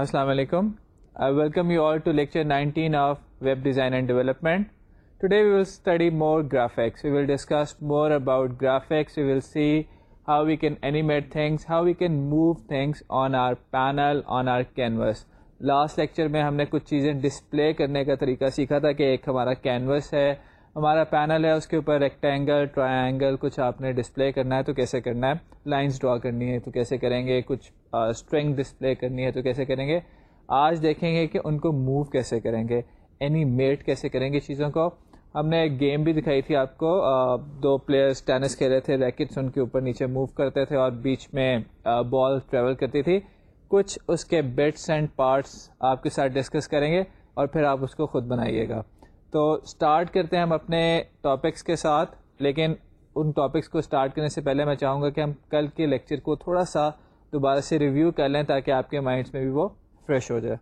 السلام علیکم I welcome you all to lecture nineteen of web design and development today we will study more graphics we will discuss more about graphics we will see how we can animate things how we can move things on our panel on our canvas last lecture میں ہم نے کچھ چیزیں display کرنے کا طریقہ سیکھا تھا کہ ایک ہمارا کینوس ہے ہمارا پینل ہے، اس کے اوپر ریکٹینگل ٹرائنگل کچھ آپ نے ڈسپلے کرنا ہے تو کیسے کرنا ہے؟ لائنس ڈرا کرنی ہے تو کیسے کریں گے؟ کچھ اسٹرنگ ڈسپلے کرنی ہے تو کیسے کریں گے؟ آج دیکھیں گے کہ ان کو موو کیسے کریں گے؟ اینی میٹ کیسے کریں گے چیزوں کو؟ ہم نے ایک گیم بھی دکھائی تھی آپ کو دو پلیئرس ٹینس کھیل رہے تھے ریکٹس ان کے اوپر نیچے موو کرتے تھے اور بیچ میں بال ٹریول کرتی تھی۔ کچھ اس کے بٹس اینڈ پارٹس آپ کے ساتھ ڈسکس کریں گے اور پھر آپ اس کو خود بنائیے گا۔ تو اسٹارٹ کرتے ہیں ہم اپنے ٹاپکس کے ساتھ، لیکن ان ٹاپکس کو اسٹارٹ کرنے سے پہلے میں چاہوں گا کہ ہم کل کے لیکچر کو تھوڑا سا دوبارہ سے ریویو کر لیں تاکہ آپ کے مائنڈس میں بھی وہ فریش ہو جائے۔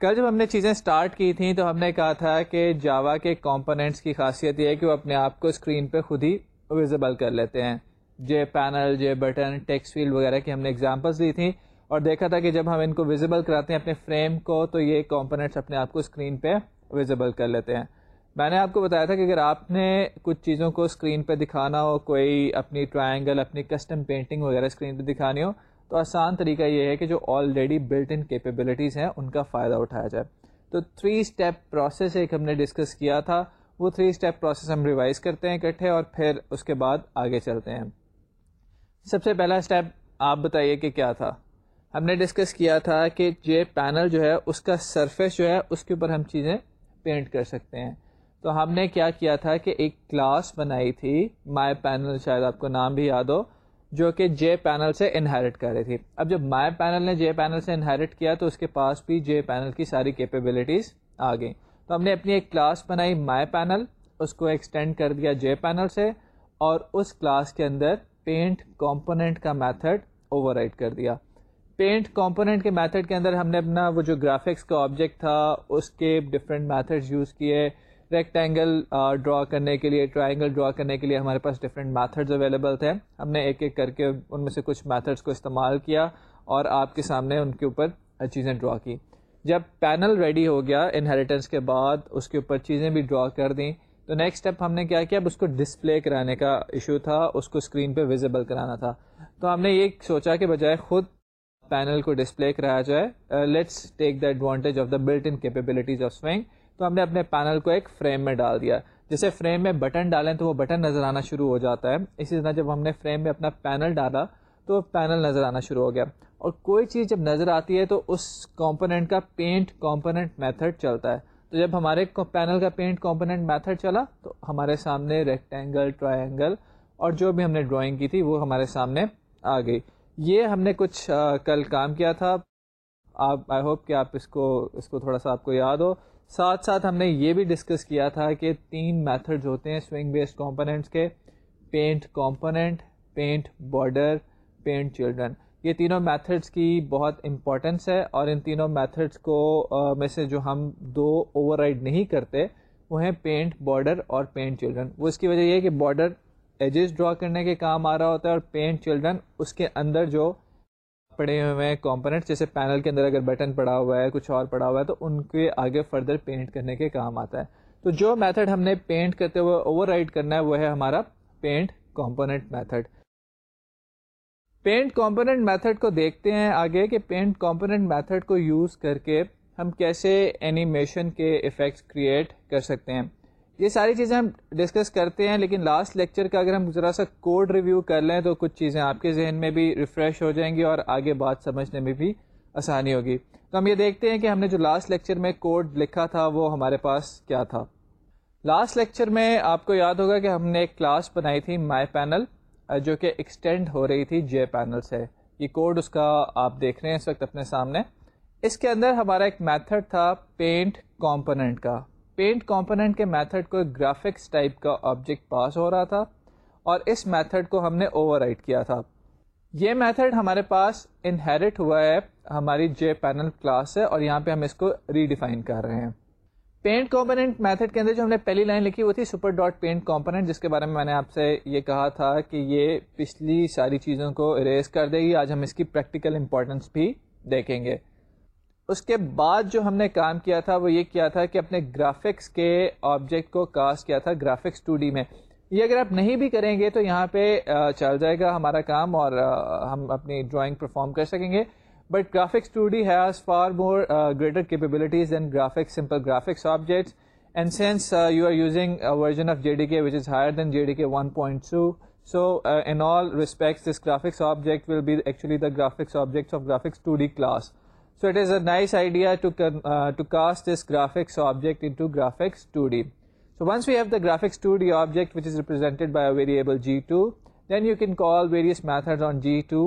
کل جب ہم نے چیزیں اسٹارٹ کی تھیں تو ہم نے کہا تھا کہ جاوا کے کمپوننٹس کی خاصیت یہ ہے کہ وہ اپنے آپ کو اسکرین پہ خود ہی ویزیبل کر لیتے ہیں۔ J panel J button text field وغیرہ کی ہم نے ایگزامپلس دی تھیں۔ اور دیکھا تھا کہ جب ہم ان کو ویزیبل کراتے ہیں اپنے فریم کو، تو یہ کمپوننٹس اپنے آپ کو اسکرین پہ ویزیبل کر لیتے ہیں۔ میں نے آپ کو بتایا تھا کہ اگر آپ نے کچھ چیزوں کو اسکرین پہ دکھانا ہو، کوئی اپنی ٹرائنگل اپنی کسٹم پینٹنگ وغیرہ اسکرین پہ دکھانی ہو، تو آسان طریقہ یہ ہے کہ جو آلریڈی بلٹ ان کیپیبلٹیز ہیں، ان کا فائدہ اٹھایا جائے۔ تو تھری اسٹیپ پروسیس ایک ہم نے ڈسکس کیا تھا۔ وہ تھری اسٹیپ پروسیس ہم ریوائز کرتے ہیں اکٹھے اور پھر اس کے بعد آگے چلتے ہیں۔ سب سے پہلا اسٹیپ آپ بتائیے کہ کیا تھا۔ ہم نے ڈسکس کیا تھا کہ جے پینل جو ہے، اس کا سرفیس جو ہے، اس کے اوپر ہم چیزیں پینٹ کر سکتے ہیں۔ تو ہم نے کیا کیا تھا کہ ایک کلاس بنائی تھی مائی پینل شاید آپ کو نام بھی یاد ہو، جو کہ جے پینل سے انہیرٹ کر رہی تھی۔ اب جب مائی پینل نے جے پینل سے انہیرٹ کیا، تو اس کے پاس بھی جے پینل کی ساری کیپیبلٹیز آ گئیں۔ تو ہم نے اپنی ایک کلاس بنائی مائی پینل اس کو ایکسٹینڈ کر دیا جے پینل سے اور اس کلاس کے اندر پینٹ کمپوننٹ کا میتھڈ اوور رائٹ کر دیا۔ پینٹ کمپوننٹ کے میتھڈ کے اندر ہم نے اپنا وہ جو گرافکس کا آبجیکٹ تھا، اس کے ڈفرینٹ میتھڈ یوز کیے۔ ریکٹینگل ڈرا کرنے کے لیے ٹرائنگل ڈرا کرنے کے لیے ہمارے پاس ڈفرینٹ میتھڈز اویلیبل تھے۔ ہم نے ایک ایک کر کے ان میں سے کچھ میتھڈس کو استعمال کیا اور آپ کے سامنے ان کے اوپر چیزیں ڈرا کی۔ جب پینل ریڈی ہو گیا انہیریٹنس کے بعد، اس کے اوپر چیزیں بھی ڈرا کر دیں، تو نیکسٹ اسٹیپ ہم نے کیا کیا؟ اب اس کو ڈسپلے کرانے کا ایشو تھا، اس کو اسکرین پہ ویزیبل کرانا تھا۔ تو ہم نے یہ سوچا کہ بجائے خود پینل کو ڈسپلے کرایا جائے۔ Let's take the advantage of the built in capabilities of Swing تو ہم نے اپنے پینل کو ایک فریم میں ڈال دیا۔ جیسے فریم میں بٹن ڈالیں تو وہ بٹن نظر آنا شروع ہو جاتا ہے۔ اسی طرح جب ہم نے فریم میں اپنا پینل ڈالا تو پینل نظر آنا شروع ہو گیا۔ اور کوئی چیز جب نظر آتی ہے تو اس کمپوننٹ کا پینٹ کمپوننٹ میتھڈ چلتا ہے۔ تو جب ہمارے پینل کا پینٹ کمپوننٹ میتھڈ چلا تو ہمارے سامنے ریکٹینگل ٹرائنگل اور جو بھی ہم نے ڈرائنگ کی تھی وہ ہمارے سامنے آ گئی۔ یہ ہم نے کچھ کل کام کیا تھا۔ آپ آئی ہوپ کہ آپ اس کو اس کو تھوڑا سا آپ کو یاد ہو۔ ساتھ ساتھ ہم نے یہ بھی ڈسکس کیا تھا کہ تین میتھڈز ہوتے ہیں سوئنگ بیسڈ کمپوننٹس کے paint component paint border paint children یہ تینوں میتھڈس کی بہت امپورٹنس ہے اور ان تینوں میتھڈس کو میں سے جو ہم دو اوور رائڈ نہیں کرتے، وہ ہیں پینٹ بارڈر اور پینٹ چلڈرن وہ اس کی وجہ یہ ہے کہ بارڈر ایجز ڈرا کرنے کے کام آ رہا ہوتا ہے اور پینٹ چلڈرن اس کے اندر جو پڑے ہوئے ہیں کمپوننٹ جیسے پینل کے اندر اگر بٹن پڑا ہوا ہے، کچھ اور پڑا ہوا ہے، تو ان کے آگے فردر پینٹ کرنے کے کام آتا ہے۔ تو جو میتھڈ ہم نے پینٹ کرتے ہوئے اوور رائڈ کرنا ہے، وہ ہے ہمارا paint component method paint component method کو دیکھتے ہیں آگے کہ پینٹ کمپوننٹ میتھڈ کو یوز کر کے ہم کیسے اینیمیشن کے افیکٹس کریٹ کر سکتے ہیں۔ یہ ساری چیزیں ہم ڈسکس کرتے ہیں، لیکن لاسٹ لیکچر کا اگر ہم ذرا سا کوڈ ریویو کر لیں تو کچھ چیزیں آپ کے ذہن میں بھی ریفریش ہو جائیں گی اور آگے بات سمجھنے میں بھی آسانی ہوگی۔ تو ہم یہ دیکھتے ہیں کہ ہم نے جو لاسٹ لیکچر میں کوڈ لکھا تھا وہ ہمارے پاس کیا تھا۔ لاسٹ لیکچر میں آپ کو یاد ہوگا کہ ہم نے ایک کلاس بنائی تھی مائی پینل جو کہ ایکسٹینڈ ہو رہی تھی جے پینل سے۔ یہ کوڈ اس کا آپ دیکھ رہے ہیں اس وقت اپنے سامنے۔ اس کے اندر ہمارا ایک میتھڈ تھا پینٹ کمپوننٹ کا۔ پینٹ کمپوننٹ کے میتھڈ کو ایک گرافکس ٹائپ کا آبجیکٹ پاس ہو رہا تھا اور اس میتھڈ کو ہم نے اوور رائٹ کیا تھا۔ یہ میتھڈ ہمارے پاس انہیریٹ ہوا ہے، ہماری جے پینل کلاس ہے اور یہاں پہ ہم اس کو ریڈیفائن کر رہے ہیں۔ پینٹ کمپوننٹ میتھڈ کے اندر جو ہم نے پہلی لائن لکھی وہ تھی سپر ڈاٹ پینٹ کمپوننٹ جس کے بارے میں میں نے آپ سے یہ کہا تھا کہ یہ پچھلی ساری چیزوں کو اریز کر دے گی۔ آج ہم اس کی پریکٹیکل امپورٹنس بھی دیکھیں گے۔ اس کے بعد جو ہم نے کام کیا تھا وہ یہ کیا تھا کہ اپنے گرافکس کے آبجیکٹ کو کاسٹ کیا تھا گرافکس ٹو ڈی میں۔ یہ اگر آپ نہیں بھی کریں گے تو یہاں پہ چل جائے گا ہمارا کام اور ہم اپنی ڈرائنگ پرفارم کر سکیں گے۔ But graphics two D has far more greater capabilities than graphics simple graphics objects and since you are using version of J D K which is higher than J D K one point two so in all respects this graphics object will be actually the graphics objects of graphics two D class so it is a nice idea to cast this graphics object into graphics two D so once we have the graphics two D object which is represented by variable G two then you can call various methods on G two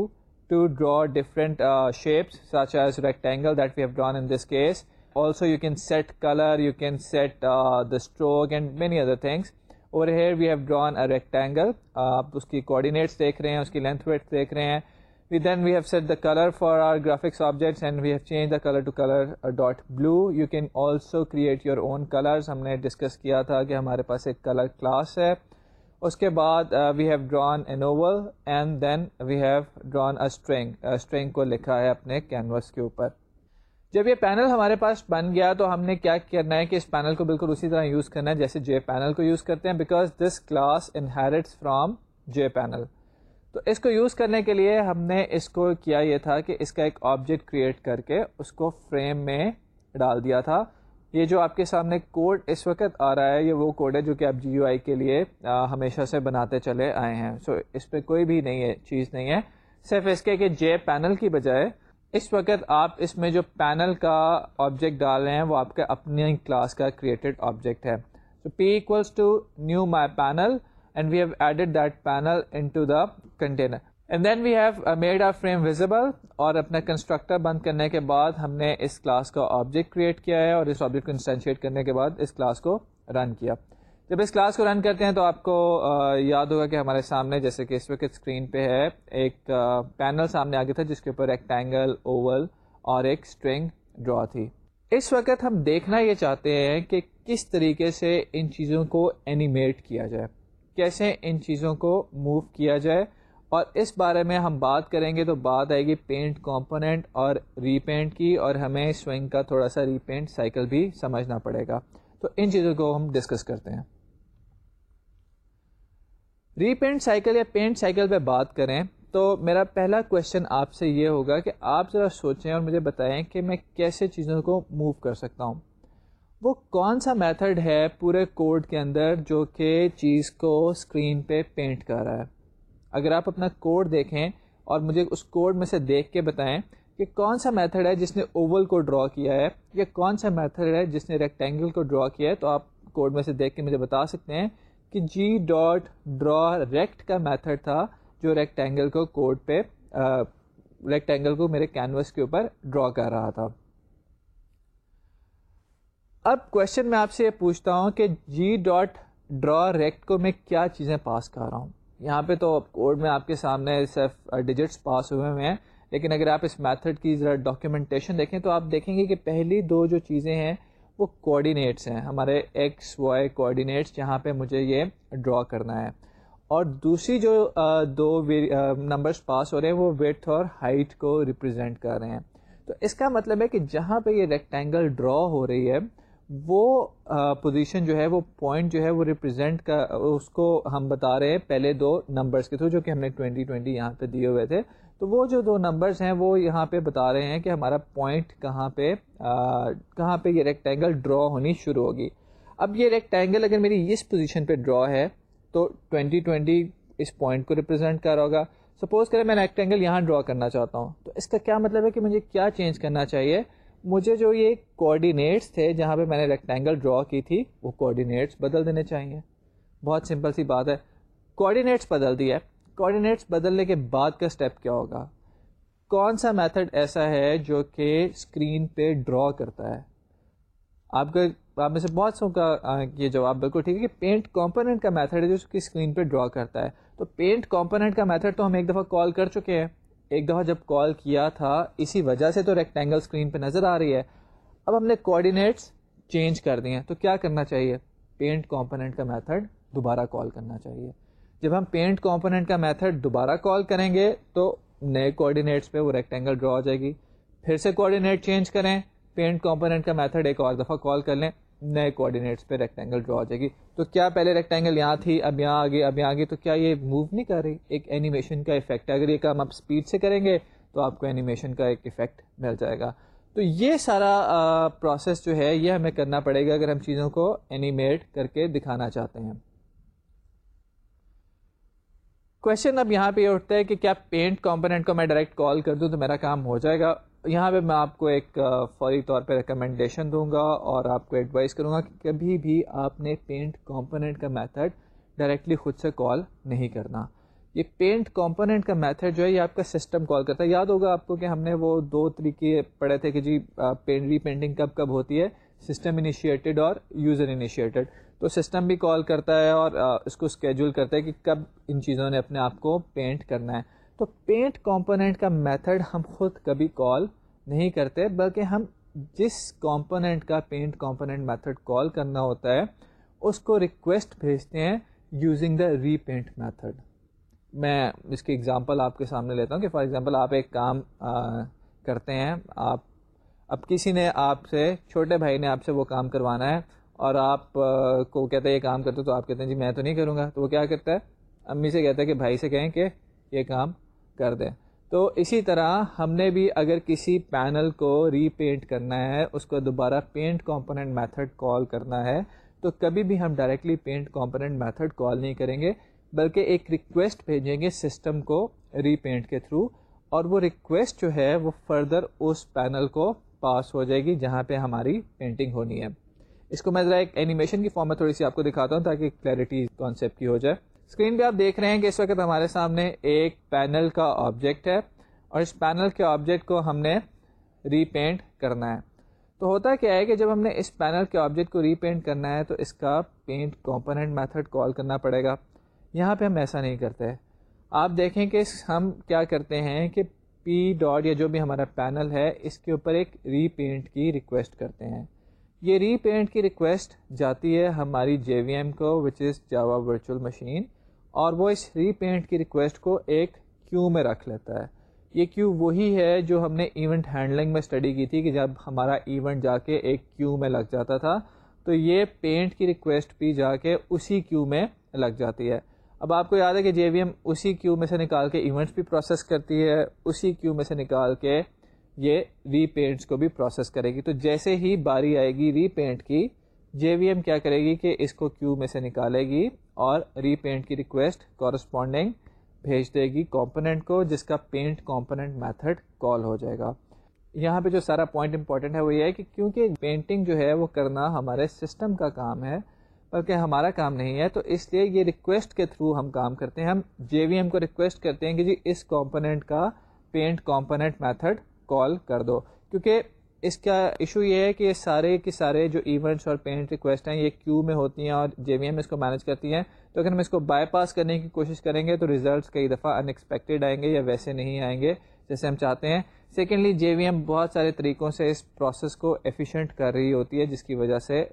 to draw different shapes such as rectangle that we have drawn in this case also you can set colour you can set the stroke and many other things اور here we have drawn a rectangle آپ اس کی coordinates دیکھ رہے ہیں اس کی length wait دیکھ رہے ہیں we then we have set the colour for our graphics objects and we have change the colour to colour dot blue you can also create your own colours ہم نے ڈسکس کیا تھا کہ ہمارے پاس ایک کلر کلاس ہے اس کے بعد we have drawn an oval and then we have drawn a string string کو لکھا ہے اپنے کینوس کے اوپر جب یہ پینل ہمارے پاس بن گیا تو ہم نے کیا کرنا ہے کہ اس پینل کو بالکل اسی طرح یوز کرنا ہے جیسے جے پینل کو یوز کرتے ہیں because this class inherits from J panel تو اس کو یوز کرنے کے لیے ہم نے اس کو کیا یہ تھا کہ اس کا ایک آبجیکٹ کریٹ کر کے اس کو فریم میں ڈال دیا تھا۔ یہ جو آپ کے سامنے کوڈ اس وقت آ رہا ہے، یہ وہ کوڈ ہے جو کہ آپ جی یو آئی کے لیے ہمیشہ سے بناتے چلے آئے ہیں۔ سو اس پہ کوئی بھی نہیں ہے، چیز نہیں ہے۔ صرف اس کے کہ جے پینل کی بجائے اس وقت آپ اس میں جو پینل کا آبجیکٹ ڈال رہے ہیں، وہ آپ کے اپنی کلاس کا کریٹڈ آبجیکٹ ہے۔ تو P equals to new my panel and we have added that panel into the container and then we have made our frame visible اور اپنا کنسٹرکٹر بند کرنے کے بعد ہم نے اس کلاس کا آبجیکٹ کریٹ کیا ہے اور اس آبجیکٹ کو انسٹینشیٹ کرنے کے بعد اس کلاس کو رن کیا۔ جب اس کلاس کو رن کرتے ہیں تو آپ کو یاد ہوگا کہ ہمارے سامنے جیسے کہ اس وقت اسکرین پہ ہے، ایک پینل سامنے آگے تھا جس کے اوپر ریکٹینگل اوول اور ایک اسٹرنگ ڈرا تھی۔ اس وقت ہم دیکھنا یہ چاہتے ہیں کہ کس طریقے سے ان چیزوں کو اینیمیٹ کیا جائے۔ کیسے ان چیزوں کو موو کیا جائے۔ اور اس بارے میں ہم بات کریں گے تو بات آئے گی پینٹ کمپوننٹ اور ری پینٹ کی اور ہمیں سوئنگ کا تھوڑا سا ری پینٹ سائیکل بھی سمجھنا پڑے گا۔ تو ان چیزوں کو ہم ڈسکس کرتے ہیں۔ ری پینٹ سائیکل یا پینٹ سائیکل پہ بات کریں تو میرا پہلا کوشچن آپ سے یہ ہوگا کہ آپ ذرا سوچیں اور مجھے بتائیں کہ میں کیسے چیزوں کو موو کر سکتا ہوں۔ وہ کون سا میتھڈ ہے پورے کوڈ کے اندر جو کہ چیز کو اسکرین پہ پینٹ کر رہا ہے؟ اگر آپ اپنا کوڈ دیکھیں اور مجھے اس کوڈ میں سے دیکھ کے بتائیں کہ کون سا میتھڈ ہے جس نے اوول کو ڈرا کیا ہے یا کون سا میتھڈ ہے جس نے ریکٹینگل کو ڈرا کیا ہے، تو آپ کوڈ میں سے دیکھ کے مجھے بتا سکتے ہیں کہ جی ڈاٹ ڈرا ریکٹ کا میتھڈ تھا جو ریکٹینگل کو کوڈ پہ ریکٹینگل کو میرے کینوس کے اوپر ڈرا کر رہا تھا۔ اب کوشچن میں آپ سے یہ پوچھتا ہوں کہ جی ڈاٹ ڈرا ریکٹ کو میں کیا چیزیں پاس کر رہا ہوں۔ یہاں پہ تو کوڈ میں آپ کے سامنے صرف ڈیجٹس پاس ہوئے ہوئے ہیں، لیکن اگر آپ اس میتھڈ کی ذرا ڈاکیومنٹیشن دیکھیں تو آپ دیکھیں گے کہ پہلی دو جو چیزیں ہیں وہ کوآڈینیٹس ہیں۔ ہمارے ایکس وائی کوآڈینیٹس جہاں پہ مجھے یہ ڈرا کرنا ہے۔ اور دوسری جو دو نمبرس پاس ہو رہے ہیں وہ ویتھ اور ہائٹ کو ریپرزینٹ کر رہے ہیں۔ تو اس کا مطلب ہے کہ جہاں پہ یہ ریکٹینگل ڈرا ہو رہی ہے وہ پوزیشن جو ہے، وہ پوائنٹ جو ہے، وہ ریپرزینٹ کا، اس کو ہم بتا رہے ہیں پہلے دو نمبرس کے تھرو جو کہ ہم نے ٹوینٹی ٹوینٹی یہاں پہ دیے ہوئے تھے۔ تو وہ جو دو نمبرس ہیں، وہ یہاں پہ بتا رہے ہیں کہ ہمارا پوائنٹ کہاں پہ کہاں پہ یہ ریکٹینگل ڈرا ہونی شروع ہوگی۔ اب یہ ریکٹینگل اگر میری اس پوزیشن پہ ڈرا ہے، تو ٹوینٹی ٹوینٹی اس پوائنٹ کو ریپرزینٹ کر ہوگا۔ سپوز کریں میں ریکٹینگل یہاں ڈرا کرنا چاہتا ہوں، تو اس کا کیا مطلب ہے کہ مجھے کیا چینج کرنا چاہیے؟ مجھے جو یہ کوآڈینیٹس تھے جہاں پہ میں نے ریکٹینگل ڈرا کی تھی، وہ کوآڈینیٹس بدل دینے چاہیے۔ بہت سمپل سی بات ہے۔ کوآڈینیٹس بدل دیا کوآڈینیٹس بدلنے کے بعد کا اسٹیپ کیا ہوگا؟ کون سا میتھڈ ایسا ہے جو کہ اسکرین پہ ڈرا کرتا ہے؟ آپ کا آپ میں سے بہت سو کا یہ جواب بالکل ٹھیک ہے کہ پینٹ کمپوننٹ کا میتھڈ ہے جو کہ اسکرین پہ ڈرا کرتا ہے۔ تو پینٹ کمپوننٹ کا میتھڈ تو ہم ایک دفعہ کال کر چکے ہیں۔ ایک دفعہ جب کال کیا تھا، اسی وجہ سے تو ریکٹینگل اسکرین پہ نظر آ رہی ہے۔ اب ہم نے کوآڈینیٹس چینج کر دیے تو کیا کرنا چاہیے؟ پینٹ کمپوننٹ کا میتھڈ دوبارہ کال کرنا چاہیے۔ جب ہم پینٹ کمپوننٹ کا میتھڈ دوبارہ کال کریں گے، تو نئے کوآڈینیٹس پہ وہ ریکٹینگل ڈرا ہو جائے گی۔ پھر سے کوآڈینیٹ چینج کریں۔ پینٹ کمپوننٹ کا میتھڈ ایک اور دفعہ کال کر لیں۔ نئے کوآڈینیٹس پہ ریکٹینگل ڈرا ہو جائے گی۔ تو کیا پہلے ریکٹینگل یہاں تھی، اب یہاں آگے، اب یہاں آگے، تو کیا یہ موو نہیں کر رہی؟ ایک اینیمیشن کا افیکٹ ہے۔ اگر یہ کام آپ اسپیڈ سے کریں گے تو آپ کو اینیمیشن کا ایک افیکٹ مل جائے گا۔ تو یہ سارا پروسیس جو ہے، یہ ہمیں کرنا پڑے گا اگر ہم چیزوں کو اینیمیٹ کر کے دکھانا چاہتے ہیں۔ کوشچن اب یہاں پہ یہ اٹھتا ہے کہ کیا پینٹ کمپوننٹ کو میں ڈائریکٹ کال کر دوں تو میرا کام ہو جائے گا۔ یہاں پہ میں آپ کو ایک فوری طور پہ ریکمنڈیشن دوں گا اور آپ کو ایڈوائز کروں گا کہ کبھی بھی آپ نے پینٹ کمپوننٹ کا میتھڈ ڈائریکٹلی خود سے کال نہیں کرنا۔ یہ پینٹ کمپوننٹ کا میتھڈ جو ہے یہ آپ کا سسٹم کال کرتا ہے۔ یاد ہوگا آپ کو کہ ہم نے وہ دو طریقے پڑھے تھے کہ جی پین ری پینٹنگ کب کب ہوتی ہے؟ سسٹم انیشیٹڈ اور یوزر انیشیٹڈ تو سسٹم بھی کال کرتا ہے اور اس کو اسکیجول کرتا ہے کہ کب ان چیزوں نے اپنے آپ کو پینٹ کرنا ہے۔ تو پینٹ کمپوننٹ کا میتھڈ ہم خود کبھی کال نہیں کرتے، بلکہ ہم جس کمپوننٹ کا پینٹ کمپوننٹ میتھڈ کال کرنا ہوتا ہے، اس کو ریکویسٹ بھیجتے ہیں using the repaint method میں اس کی ایگزامپل آپ کے سامنے لیتا ہوں کہ فار ایگزامپل آپ ایک کام کرتے ہیں، آپ، اب کسی نے آپ سے، چھوٹے بھائی نے آپ سے وہ کام کروانا ہے اور آپ کو کہتے ہیں یہ کام کرتے تو آپ کہتے ہیں جی میں تو نہیں کروں گا، تو وہ کیا کرتا ہے؟ امی سے کہتا ہے کہ بھائی سے کہیں کہ یہ کام کر دیں۔ تو اسی طرح ہم نے بھی اگر کسی پینل کو ری پینٹ کرنا ہے، اس کو دوبارہ پینٹ کمپوننٹ میتھڈ کال کرنا ہے، تو کبھی بھی ہم directly paint component method call نہیں کریں گے، بلکہ ایک ریکویسٹ بھیجیں گے سسٹم کو ری پینٹ کے تھرو اور وہ ریکویسٹ جو ہے، وہ فردر اس پینل کو پاس ہو جائے گی جہاں پہ ہماری پینٹنگ ہونی ہے۔ اس کو میں ذرا ایک اینیمیشن کی فارم میں تھوڑی سی آپ کو دکھاتا ہوں تاکہ کلیئرٹی کانسیپٹ کی ہو جائے۔ اسکرین پہ آپ دیکھ رہے ہیں کہ اس وقت ہمارے سامنے ایک پینل کا آبجیکٹ ہے اور اس پینل کے آبجیکٹ کو ہم نے ری پینٹ کرنا ہے۔ تو ہوتا کیا ہے کہ جب ہم نے اس پینل کے آبجیکٹ کو ری پینٹ کرنا ہے تو اس کا پینٹ کمپوننٹ میتھڈ کال کرنا پڑے گا۔ یہاں پہ ہم ایسا نہیں کرتے۔ آپ دیکھیں کہ ہم کیا کرتے ہیں کہ پی ڈاٹ یا جو بھی ہمارا پینل ہے اس کے اوپر ایک ری پینٹ کی ریکویسٹ کرتے ہیں۔ یہ ری پینٹ کی ریکویسٹ جاتی ہے ہماری جے وی ایم کو which is Java virtual machine اور وہ اس ری پینٹ کی ریکویسٹ کو ایک کیو میں رکھ لیتا ہے۔ یہ کیو وہی ہے جو ہم نے ایونٹ ہینڈلنگ میں اسٹڈی کی تھی کہ جب ہمارا ایونٹ جا کے ایک کیو میں لگ جاتا تھا، تو یہ پینٹ کی ریکویسٹ بھی جا کے اسی کیو میں لگ جاتی ہے۔ اب آپ کو یاد ہے کہ جے وی ایم اسی کیو میں سے نکال کے ایونٹس بھی پروسیس کرتی ہے، اسی کیو میں سے نکال کے یہ ری پینٹس کو بھی پروسیس کرے گی۔ تو جیسے ہی باری آئے گی ری پینٹ کی جے وی ایم کیا کرے گی کہ اس کو کیو میں سے نکالے گی۔ اور ری پینٹ کی ریکویسٹ کورسپونڈنگ بھیج دے گی کمپوننٹ کو، جس کا پینٹ کمپوننٹ میتھڈ کال ہو جائے گا۔ یہاں پہ جو سارا پوائنٹ امپورٹنٹ ہے وہ یہ ہے کہ کیونکہ پینٹنگ جو ہے وہ کرنا ہمارے سسٹم کا کام ہے، بلکہ ہمارا کام نہیں ہے، تو اس لیے یہ ریکویسٹ کے تھرو ہم کام کرتے ہیں۔ ہم جے وی ایم کو ریکویسٹ کرتے ہیں کہ جی اس کمپوننٹ کا پینٹ کمپوننٹ میتھڈ کال کر دو۔ کیونکہ اس کا ایشو یہ ہے کہ سارے کے سارے جو ایونٹس اور پینٹ ریکویسٹ ہیں، یہ کیو میں ہوتی ہیں اور جے وی ایم اس کو مینیج کرتی ہیں۔ تو اگر ہم اس کو بائی پاس کرنے کی کوشش کریں گے تو ریزلٹس کئی دفعہ ان ایکسپیکٹیڈ آئیں گے یا ویسے نہیں آئیں گے جیسے ہم چاہتے ہیں۔ سیکنڈلی جے وی ایم بہت سارے طریقوں سے اس پروسیس کو ایفیشینٹ کر رہی ہوتی ہے، جس کی وجہ سے